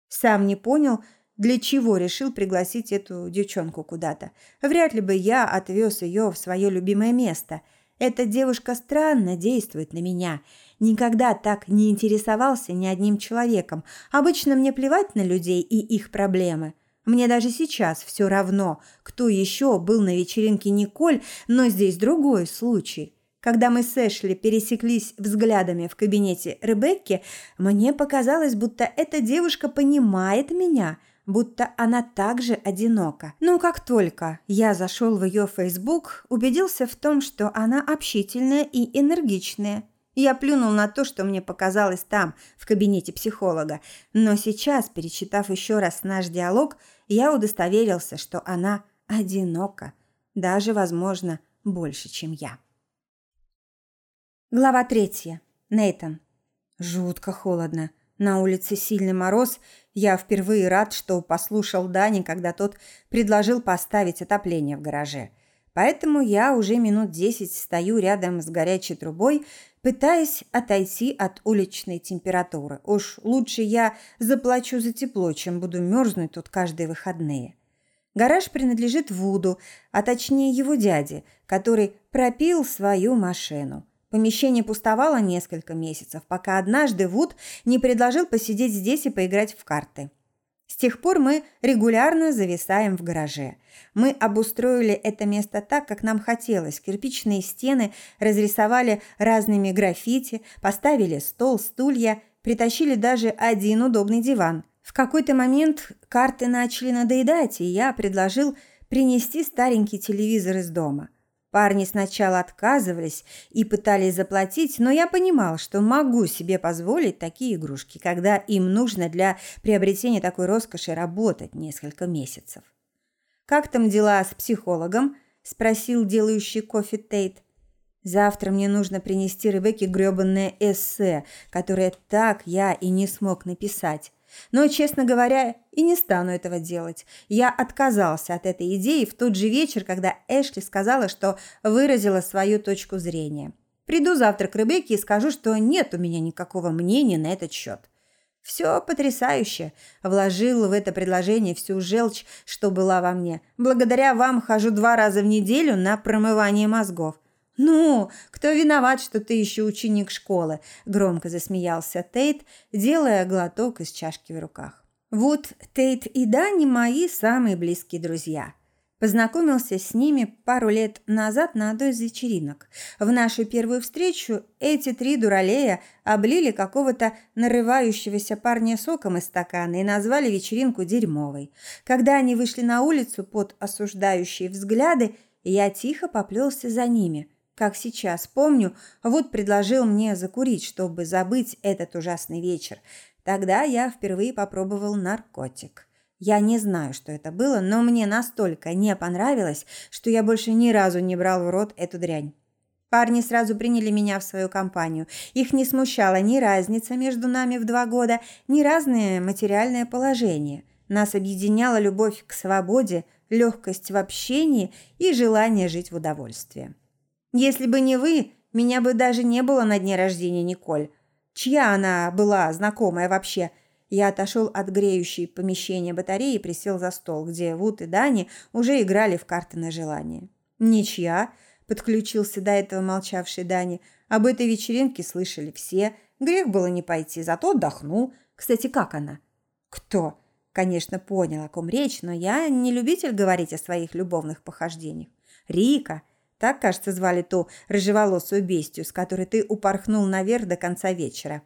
Сам не понял, для чего решил пригласить эту девчонку куда-то. Вряд ли бы я отвез ее в свое любимое место. Эта девушка странно действует на меня. Никогда так не интересовался ни одним человеком. Обычно мне плевать на людей и их проблемы. Мне даже сейчас все равно, кто еще был на вечеринке Николь, но здесь другой случай. Когда мы с Эшли пересеклись взглядами в кабинете Ребекки, мне показалось, будто эта девушка понимает меня, будто она также одинока. Но как только я зашел в ее Facebook, убедился в том, что она общительная и энергичная. Я плюнул на то, что мне показалось там, в кабинете психолога. Но сейчас, перечитав еще раз наш диалог, я удостоверился, что она одинока. Даже, возможно, больше, чем я. Глава третья. Нейтан. Жутко холодно. На улице сильный мороз. Я впервые рад, что послушал Дани, когда тот предложил поставить отопление в гараже. Поэтому я уже минут десять стою рядом с горячей трубой, пытаясь отойти от уличной температуры. Уж лучше я заплачу за тепло, чем буду мерзнуть тут каждые выходные. Гараж принадлежит Вуду, а точнее его дяде, который пропил свою машину – Помещение пустовало несколько месяцев, пока однажды Вуд не предложил посидеть здесь и поиграть в карты. С тех пор мы регулярно зависаем в гараже. Мы обустроили это место так, как нам хотелось. Кирпичные стены разрисовали разными граффити, поставили стол, стулья, притащили даже один удобный диван. В какой-то момент карты начали надоедать, и я предложил принести старенький телевизор из дома. Парни сначала отказывались и пытались заплатить, но я понимал, что могу себе позволить такие игрушки, когда им нужно для приобретения такой роскоши работать несколько месяцев. «Как там дела с психологом?» – спросил делающий кофе Тейт. «Завтра мне нужно принести Ребекке грёбанное эссе, которое так я и не смог написать. Но, честно говоря, и не стану этого делать. Я отказался от этой идеи в тот же вечер, когда Эшли сказала, что выразила свою точку зрения. Приду завтра к Ребекке и скажу, что нет у меня никакого мнения на этот счет. Все потрясающе. Вложил в это предложение всю желчь, что была во мне. Благодаря вам хожу два раза в неделю на промывание мозгов. «Ну, кто виноват, что ты еще ученик школы?» – громко засмеялся Тейт, делая глоток из чашки в руках. «Вот Тейт и Дани мои самые близкие друзья». Познакомился с ними пару лет назад на одной из вечеринок. В нашу первую встречу эти три дуралея облили какого-то нарывающегося парня соком из стакана и назвали вечеринку дерьмовой. Когда они вышли на улицу под осуждающие взгляды, я тихо поплелся за ними – как сейчас помню, вот предложил мне закурить, чтобы забыть этот ужасный вечер. Тогда я впервые попробовал наркотик. Я не знаю, что это было, но мне настолько не понравилось, что я больше ни разу не брал в рот эту дрянь. Парни сразу приняли меня в свою компанию. Их не смущала ни разница между нами в два года, ни разное материальное положение. Нас объединяла любовь к свободе, легкость в общении и желание жить в удовольствии. Если бы не вы, меня бы даже не было на дне рождения Николь. Чья она была, знакомая вообще? Я отошел от греющей помещения батареи и присел за стол, где Вуд и Дани уже играли в карты на желание. «Ничья», – подключился до этого молчавший Дани. «Об этой вечеринке слышали все. Грех было не пойти, зато отдохнул. Кстати, как она?» «Кто?» Конечно, понял, о ком речь, но я не любитель говорить о своих любовных похождениях. «Рика», так, кажется, звали ту рыжеволосую бестию, с которой ты упорхнул наверх до конца вечера.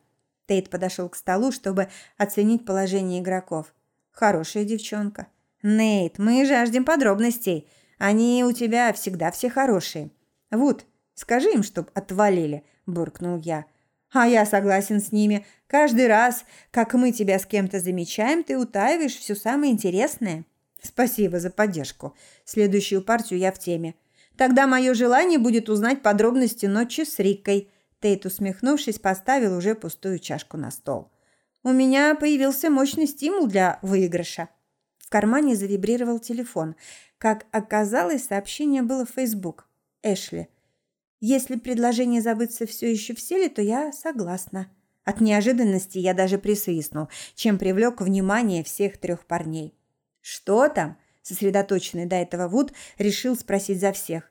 Тейт подошел к столу, чтобы оценить положение игроков. Хорошая девчонка. Нейт, мы жаждем подробностей. Они у тебя всегда все хорошие. Вот, скажи им, чтоб отвалили, буркнул я. А я согласен с ними. Каждый раз, как мы тебя с кем-то замечаем, ты утаиваешь все самое интересное. Спасибо за поддержку. Следующую партию я в теме. Тогда мое желание будет узнать подробности ночи с Рикой. Тейт, усмехнувшись, поставил уже пустую чашку на стол. У меня появился мощный стимул для выигрыша. В кармане завибрировал телефон. Как оказалось, сообщение было в Facebook. Эшли. Если предложение забыться все еще в силе, то я согласна. От неожиданности я даже присвистнул, чем привлек внимание всех трех парней. «Что там?» Сосредоточенный до этого Вуд, решил спросить за всех.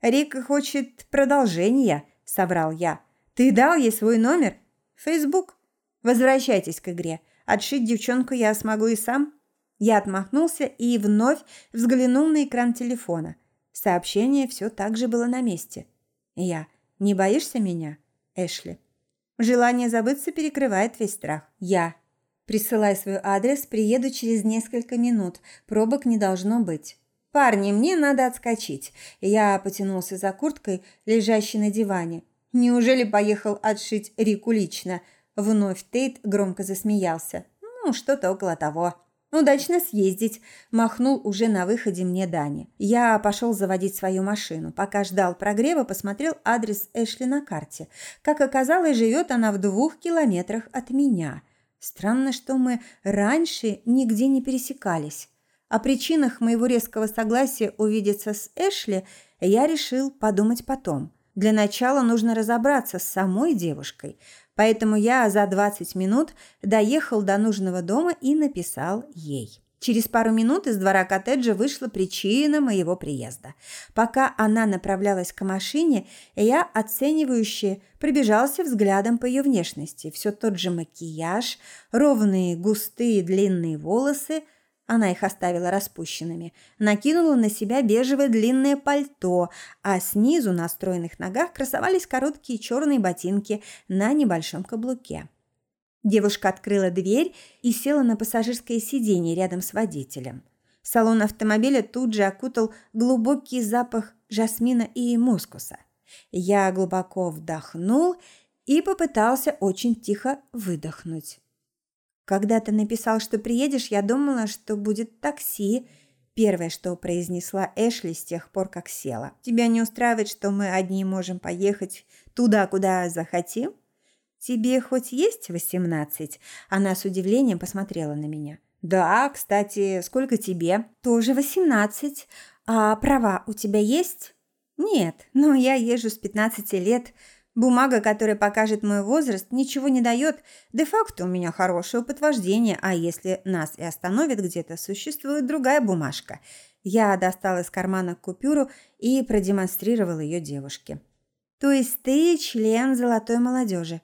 «Рика хочет продолжения», – соврал я. «Ты дал ей свой номер?» «Фейсбук». «Возвращайтесь к игре. Отшить девчонку я смогу и сам». Я отмахнулся и вновь взглянул на экран телефона. Сообщение все так же было на месте. Я. «Не боишься меня?» Эшли. Желание забыться перекрывает весь страх. Я. Присылай свой адрес, приеду через несколько минут. Пробок не должно быть. Парни, мне надо отскочить. Я потянулся за курткой, лежащей на диване. Неужели поехал отшить Рику лично? Вновь Тейт громко засмеялся. Ну, что-то около того. Удачно съездить, махнул уже на выходе мне Дани. Я пошел заводить свою машину. Пока ждал прогрева, посмотрел адрес Эшли на карте. Как оказалось, живет она в двух километрах от меня. Странно, что мы раньше нигде не пересекались. О причинах моего резкого согласия увидеться с Эшли я решил подумать потом. Для начала нужно разобраться с самой девушкой, поэтому я за 20 минут доехал до нужного дома и написал ей. Через пару минут из двора коттеджа вышла причина моего приезда. Пока она направлялась к машине, я оценивающе пробежался взглядом по ее внешности. Все тот же макияж, ровные густые длинные волосы – она их оставила распущенными, накинула на себя бежевое длинное пальто, а снизу на стройных ногах красовались короткие черные ботинки на небольшом каблуке. Девушка открыла дверь и села на пассажирское сиденье рядом с водителем. Салон автомобиля тут же окутал глубокий запах жасмина и мускуса. Я глубоко вдохнул и попытался очень тихо выдохнуть. Когда ты написал, что приедешь, я думала, что будет такси. Первое, что произнесла Эшли с тех пор, как села. Тебя не устраивает, что мы одни можем поехать туда, куда захотим? Тебе хоть есть восемнадцать? Она с удивлением посмотрела на меня. Да, кстати, сколько тебе? Тоже восемнадцать. А права у тебя есть? Нет, но я езжу с пятнадцати лет. Бумага, которая покажет мой возраст, ничего не дает. Де-факто у меня хороший опыт вождения, а если нас и остановят где-то, существует другая бумажка. Я достала из кармана купюру и продемонстрировала ее девушке. То есть ты член золотой молодежи?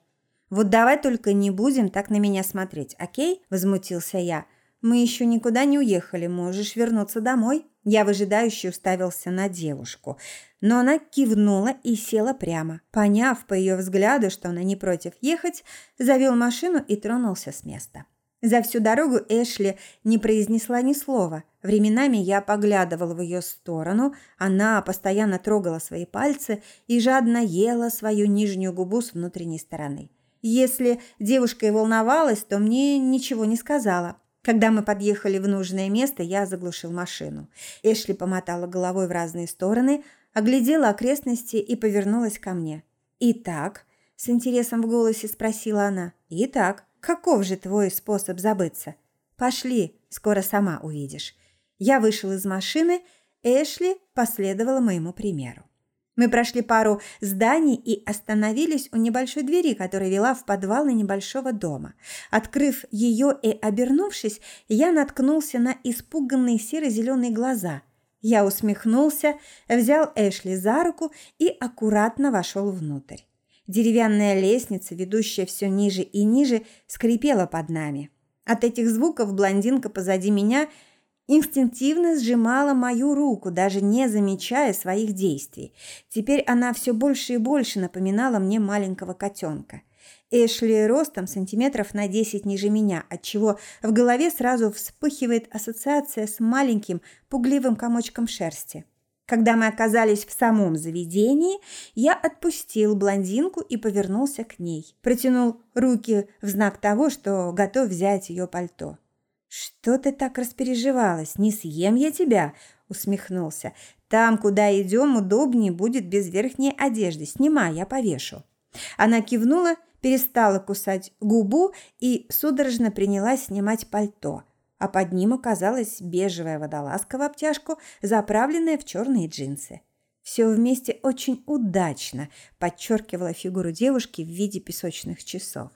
Вот давай только не будем так на меня смотреть, окей? возмутился я. Мы еще никуда не уехали, можешь вернуться домой. Я выжидающе уставился на девушку, но она кивнула и села прямо. Поняв по ее взгляду, что она не против ехать, завел машину и тронулся с места. За всю дорогу Эшли не произнесла ни слова. Временами я поглядывал в ее сторону, она постоянно трогала свои пальцы и жадно ела свою нижнюю губу с внутренней стороны. Если девушка и волновалась, то мне ничего не сказала. Когда мы подъехали в нужное место, я заглушил машину. Эшли помотала головой в разные стороны, оглядела окрестности и повернулась ко мне. «Итак?» – с интересом в голосе спросила она. «Итак, каков же твой способ забыться?» «Пошли, скоро сама увидишь». Я вышел из машины, Эшли последовала моему примеру. Мы прошли пару зданий и остановились у небольшой двери, которая вела в подвал небольшого дома. Открыв ее и обернувшись, я наткнулся на испуганные серо-зеленые глаза. Я усмехнулся, взял Эшли за руку и аккуратно вошел внутрь. Деревянная лестница, ведущая все ниже и ниже, скрипела под нами. От этих звуков блондинка позади меня – инстинктивно сжимала мою руку, даже не замечая своих действий. Теперь она все больше и больше напоминала мне маленького котенка. Эшли ростом сантиметров на 10 ниже меня, отчего в голове сразу вспыхивает ассоциация с маленьким пугливым комочком шерсти. Когда мы оказались в самом заведении, я отпустил блондинку и повернулся к ней. Протянул руки в знак того, что готов взять ее пальто. «Что ты так распереживалась? Не съем я тебя!» – усмехнулся. «Там, куда идем, удобнее будет без верхней одежды. Снимай, я повешу». Она кивнула, перестала кусать губу и судорожно принялась снимать пальто, а под ним оказалась бежевая водолазка в обтяжку, заправленная в черные джинсы. Все вместе очень удачно подчеркивало фигуру девушки в виде песочных часов.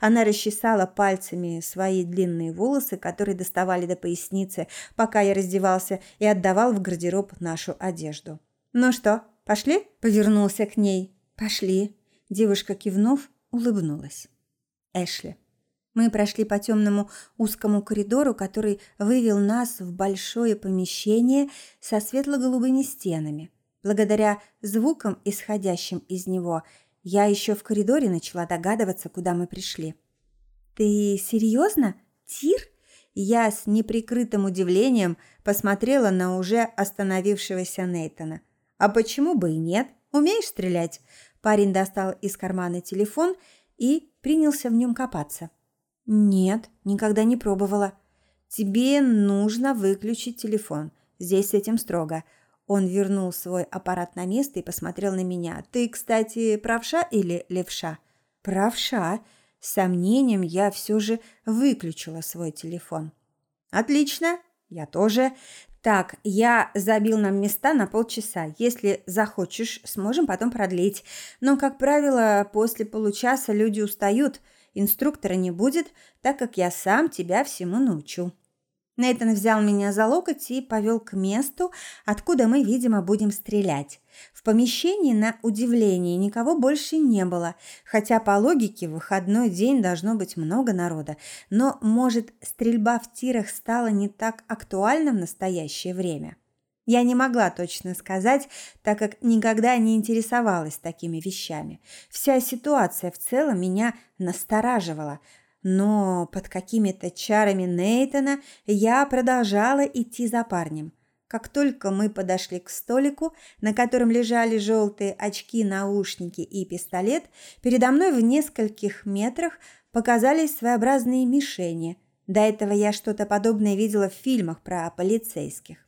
Она расчесала пальцами свои длинные волосы, которые доставали до поясницы, пока я раздевался и отдавал в гардероб нашу одежду. «Ну что, пошли?» – повернулся к ней. «Пошли». Девушка, кивнув, улыбнулась. Эшли. Мы прошли по темному узкому коридору, который вывел нас в большое помещение со светло-голубыми стенами. Благодаря звукам, исходящим из него, я еще в коридоре начала догадываться, куда мы пришли. «Ты серьезно? Тир?» Я с неприкрытым удивлением посмотрела на уже остановившегося Нейтона. «А почему бы и нет? Умеешь стрелять?» Парень достал из кармана телефон и принялся в нем копаться. «Нет, никогда не пробовала. Тебе нужно выключить телефон. Здесь с этим строго. Он вернул свой аппарат на место и посмотрел на меня. «Ты, кстати, правша или левша?» «Правша». С сомнением я все же выключила свой телефон. «Отлично. Я тоже. Так, я забил нам места на полчаса. Если захочешь, сможем потом продлить. Но, как правило, после получаса люди устают. Инструктора не будет, так как я сам тебя всему научу». Нейтан взял меня за локоть и повел к месту, откуда мы, видимо, будем стрелять. В помещении, на удивление, никого больше не было, хотя по логике в выходной день должно быть много народа. Но, может, стрельба в тирах стала не так актуальна в настоящее время? Я не могла точно сказать, так как никогда не интересовалась такими вещами. Вся ситуация в целом меня настораживала – Но под какими-то чарами Нейтона я продолжала идти за парнем. Как только мы подошли к столику, на котором лежали желтые очки, наушники и пистолет, передо мной в нескольких метрах показались своеобразные мишени. До этого я что-то подобное видела в фильмах про полицейских.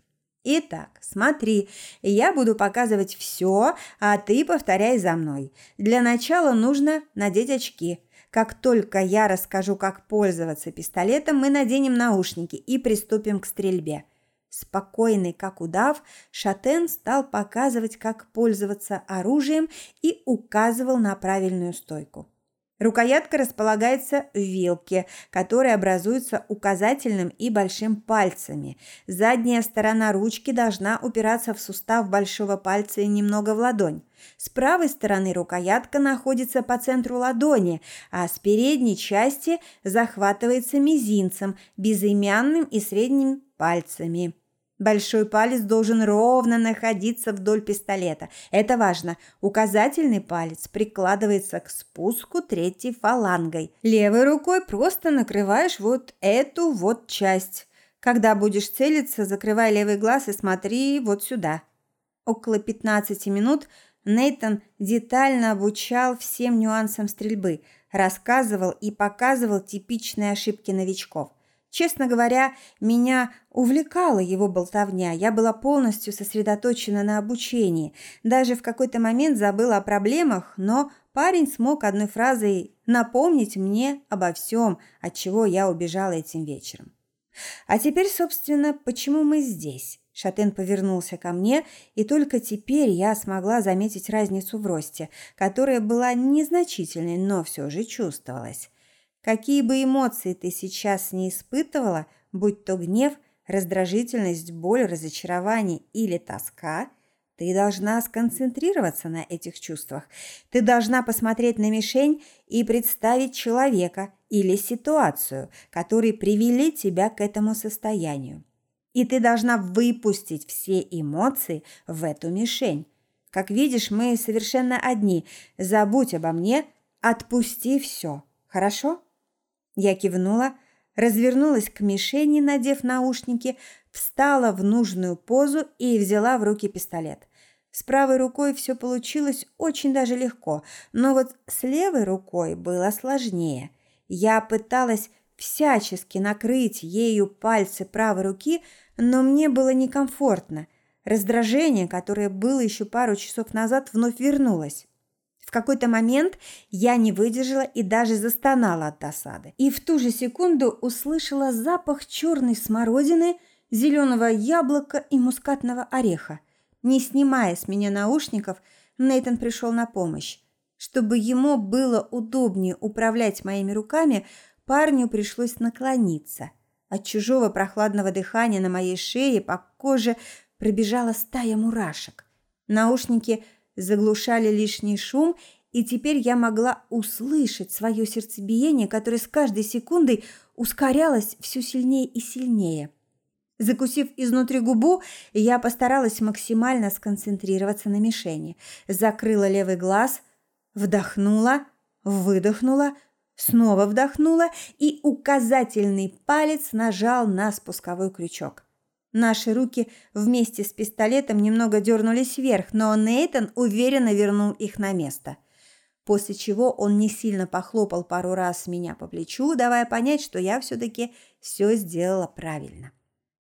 Итак, смотри, я буду показывать все, а ты повторяй за мной. Для начала нужно надеть очки. Как только я расскажу, как пользоваться пистолетом, мы наденем наушники и приступим к стрельбе. Спокойный, как удав, Шатен стал показывать, как пользоваться оружием и указывал на правильную стойку. Рукоятка располагается в вилке, которая образуется указательным и большим пальцами. Задняя сторона ручки должна упираться в сустав большого пальца и немного в ладонь. С правой стороны рукоятка находится по центру ладони, а с передней части захватывается мизинцем, безымянным и средним пальцами. Большой палец должен ровно находиться вдоль пистолета. Это важно. Указательный палец прикладывается к спуску третьей фалангой. Левой рукой просто накрываешь вот эту вот часть. Когда будешь целиться, закрывай левый глаз и смотри вот сюда. Около 15 минут Нейтон детально обучал всем нюансам стрельбы, рассказывал и показывал типичные ошибки новичков – Честно говоря, меня увлекала его болтовня. Я была полностью сосредоточена на обучении. Даже в какой-то момент забыла о проблемах, но парень смог одной фразой напомнить мне обо всем, от чего я убежала этим вечером. А теперь, собственно, почему мы здесь? Шатен повернулся ко мне, и только теперь я смогла заметить разницу в росте, которая была незначительной, но все же чувствовалась. Какие бы эмоции ты сейчас не испытывала, будь то гнев, раздражительность, боль, разочарование или тоска, ты должна сконцентрироваться на этих чувствах. Ты должна посмотреть на мишень и представить человека или ситуацию, которые привели тебя к этому состоянию. И ты должна выпустить все эмоции в эту мишень. Как видишь, мы совершенно одни. Забудь обо мне, отпусти все. Хорошо? Я кивнула, развернулась к мишени, надев наушники, встала в нужную позу и взяла в руки пистолет. С правой рукой все получилось очень даже легко, но вот с левой рукой было сложнее. Я пыталась всячески накрыть ею пальцы правой руки, но мне было некомфортно. Раздражение, которое было еще пару часов назад, вновь вернулось. В какой-то момент я не выдержала и даже застонала от досады. И в ту же секунду услышала запах черной смородины, зеленого яблока и мускатного ореха. Не снимая с меня наушников, Нейтон пришел на помощь. Чтобы ему было удобнее управлять моими руками, парню пришлось наклониться. От чужого прохладного дыхания на моей шее по коже пробежала стая мурашек. Наушники заглушали лишний шум, и теперь я могла услышать свое сердцебиение, которое с каждой секундой ускорялось все сильнее и сильнее. Закусив изнутри губу, я постаралась максимально сконцентрироваться на мишени. Закрыла левый глаз, вдохнула, выдохнула, снова вдохнула и указательный палец нажал на спусковой крючок. Наши руки вместе с пистолетом немного дернулись вверх, но Нейтон уверенно вернул их на место. После чего он не сильно похлопал пару раз меня по плечу, давая понять, что я все-таки все сделала правильно.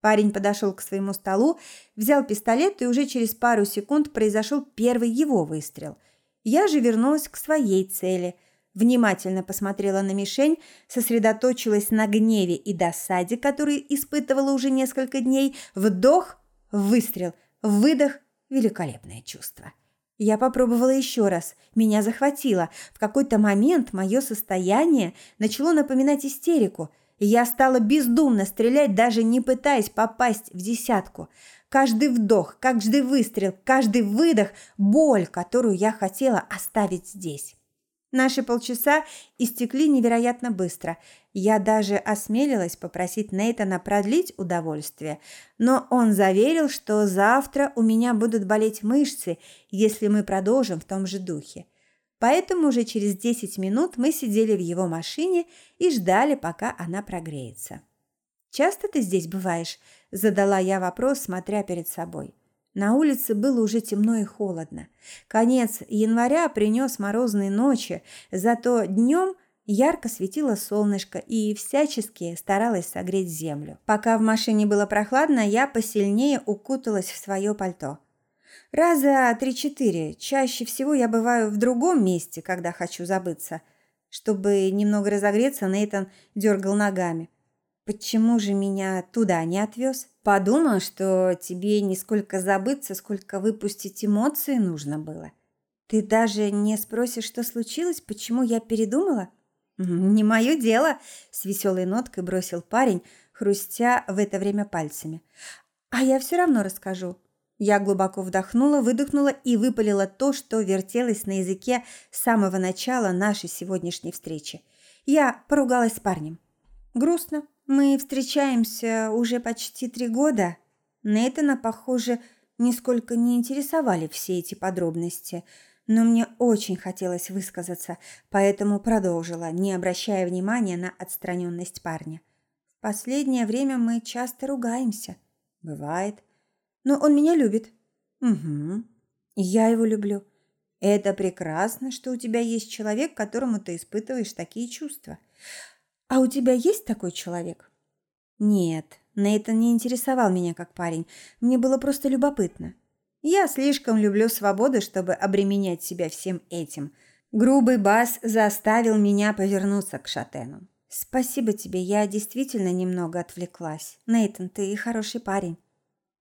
Парень подошел к своему столу, взял пистолет, и уже через пару секунд произошел первый его выстрел. Я же вернулась к своей цели – внимательно посмотрела на мишень, сосредоточилась на гневе и досаде, которые испытывала уже несколько дней. Вдох, выстрел, выдох великолепное чувство. Я попробовала еще раз. Меня захватило. В какой-то момент мое состояние начало напоминать истерику. Я стала бездумно стрелять, даже не пытаясь попасть в десятку. Каждый вдох, каждый выстрел, каждый выдох – боль, которую я хотела оставить здесь. Наши полчаса истекли невероятно быстро. Я даже осмелилась попросить Нейтана продлить удовольствие, но он заверил, что завтра у меня будут болеть мышцы, если мы продолжим в том же духе. Поэтому уже через 10 минут мы сидели в его машине и ждали, пока она прогреется. «Часто ты здесь бываешь?» – задала я вопрос, смотря перед собой. На улице было уже темно и холодно. Конец января принес морозные ночи, зато днем ярко светило солнышко и всячески старалась согреть землю. Пока в машине было прохладно, я посильнее укуталась в свое пальто. Раза три-четыре. Чаще всего я бываю в другом месте, когда хочу забыться. Чтобы немного разогреться, Нейтан дергал ногами. Почему же меня туда не отвез? Подумал, что тебе не сколько забыться, сколько выпустить эмоции нужно было. Ты даже не спросишь, что случилось, почему я передумала? Не мое дело, с веселой ноткой бросил парень, хрустя в это время пальцами. А я все равно расскажу. Я глубоко вдохнула, выдохнула и выпалила то, что вертелось на языке с самого начала нашей сегодняшней встречи. Я поругалась с парнем. Грустно. Мы встречаемся уже почти три года. Нейтана, похоже, нисколько не интересовали все эти подробности, но мне очень хотелось высказаться, поэтому продолжила, не обращая внимания на отстраненность парня. В последнее время мы часто ругаемся. Бывает. Но он меня любит. Угу. Я его люблю. Это прекрасно, что у тебя есть человек, которому ты испытываешь такие чувства. А у тебя есть такой человек? Нет, Нейтан не интересовал меня как парень. Мне было просто любопытно. Я слишком люблю свободу, чтобы обременять себя всем этим. Грубый бас заставил меня повернуться к Шатену. Спасибо тебе, я действительно немного отвлеклась. Нейтан, ты хороший парень.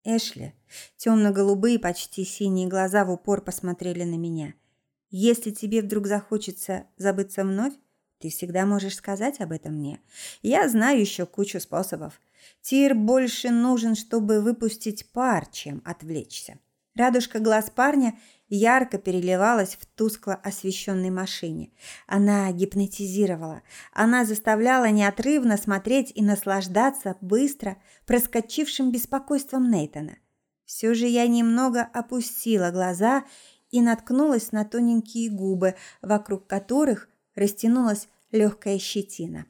Эшли. Темно-голубые, почти синие глаза в упор посмотрели на меня. Если тебе вдруг захочется забыться вновь, ты всегда можешь сказать об этом мне. Я знаю еще кучу способов. Тир больше нужен, чтобы выпустить пар, чем отвлечься. Радужка глаз парня ярко переливалась в тускло освещенной машине. Она гипнотизировала. Она заставляла неотрывно смотреть и наслаждаться быстро проскочившим беспокойством Нейтона. Все же я немного опустила глаза и наткнулась на тоненькие губы, вокруг которых растянулась легкая щетина.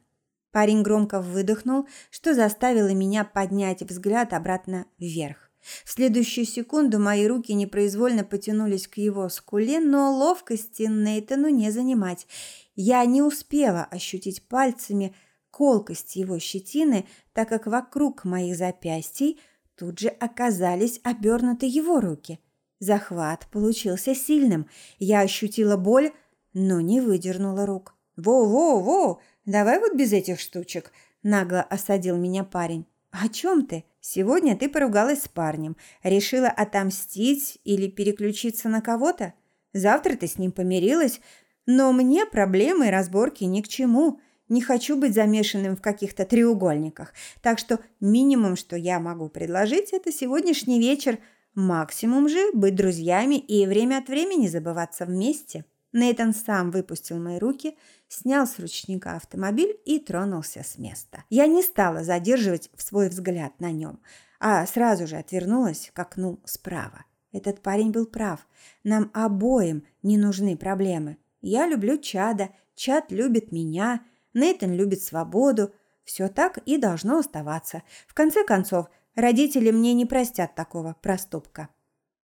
Парень громко выдохнул, что заставило меня поднять взгляд обратно вверх. В следующую секунду мои руки непроизвольно потянулись к его скуле, но ловкости Нейтану не занимать. Я не успела ощутить пальцами колкость его щетины, так как вокруг моих запястий тут же оказались обернуты его руки. Захват получился сильным. Я ощутила боль, но не выдернула рук. «Во-во-во! Давай вот без этих штучек!» – нагло осадил меня парень. «О чем ты? Сегодня ты поругалась с парнем, решила отомстить или переключиться на кого-то? Завтра ты с ним помирилась, но мне проблемы и разборки ни к чему. Не хочу быть замешанным в каких-то треугольниках. Так что минимум, что я могу предложить, это сегодняшний вечер. Максимум же быть друзьями и время от времени забываться вместе». Нейтан сам выпустил мои руки, снял с ручника автомобиль и тронулся с места. Я не стала задерживать свой взгляд на нем, а сразу же отвернулась к окну справа. Этот парень был прав. Нам обоим не нужны проблемы. Я люблю Чада, Чад любит меня, Нейтан любит свободу. Все так и должно оставаться. В конце концов, родители мне не простят такого проступка.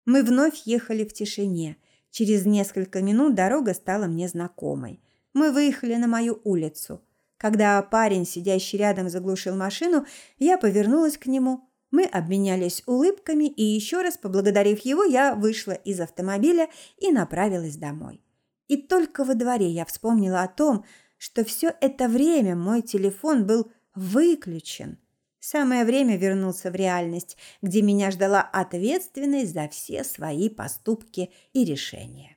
Мы вновь ехали в тишине – Через несколько минут дорога стала мне знакомой. Мы выехали на мою улицу. Когда парень, сидящий рядом, заглушил машину, я повернулась к нему. Мы обменялись улыбками, и еще раз поблагодарив его, я вышла из автомобиля и направилась домой. И только во дворе я вспомнила о том, что все это время мой телефон был выключен. Самое время вернуться в реальность, где меня ждала ответственность за все свои поступки и решения.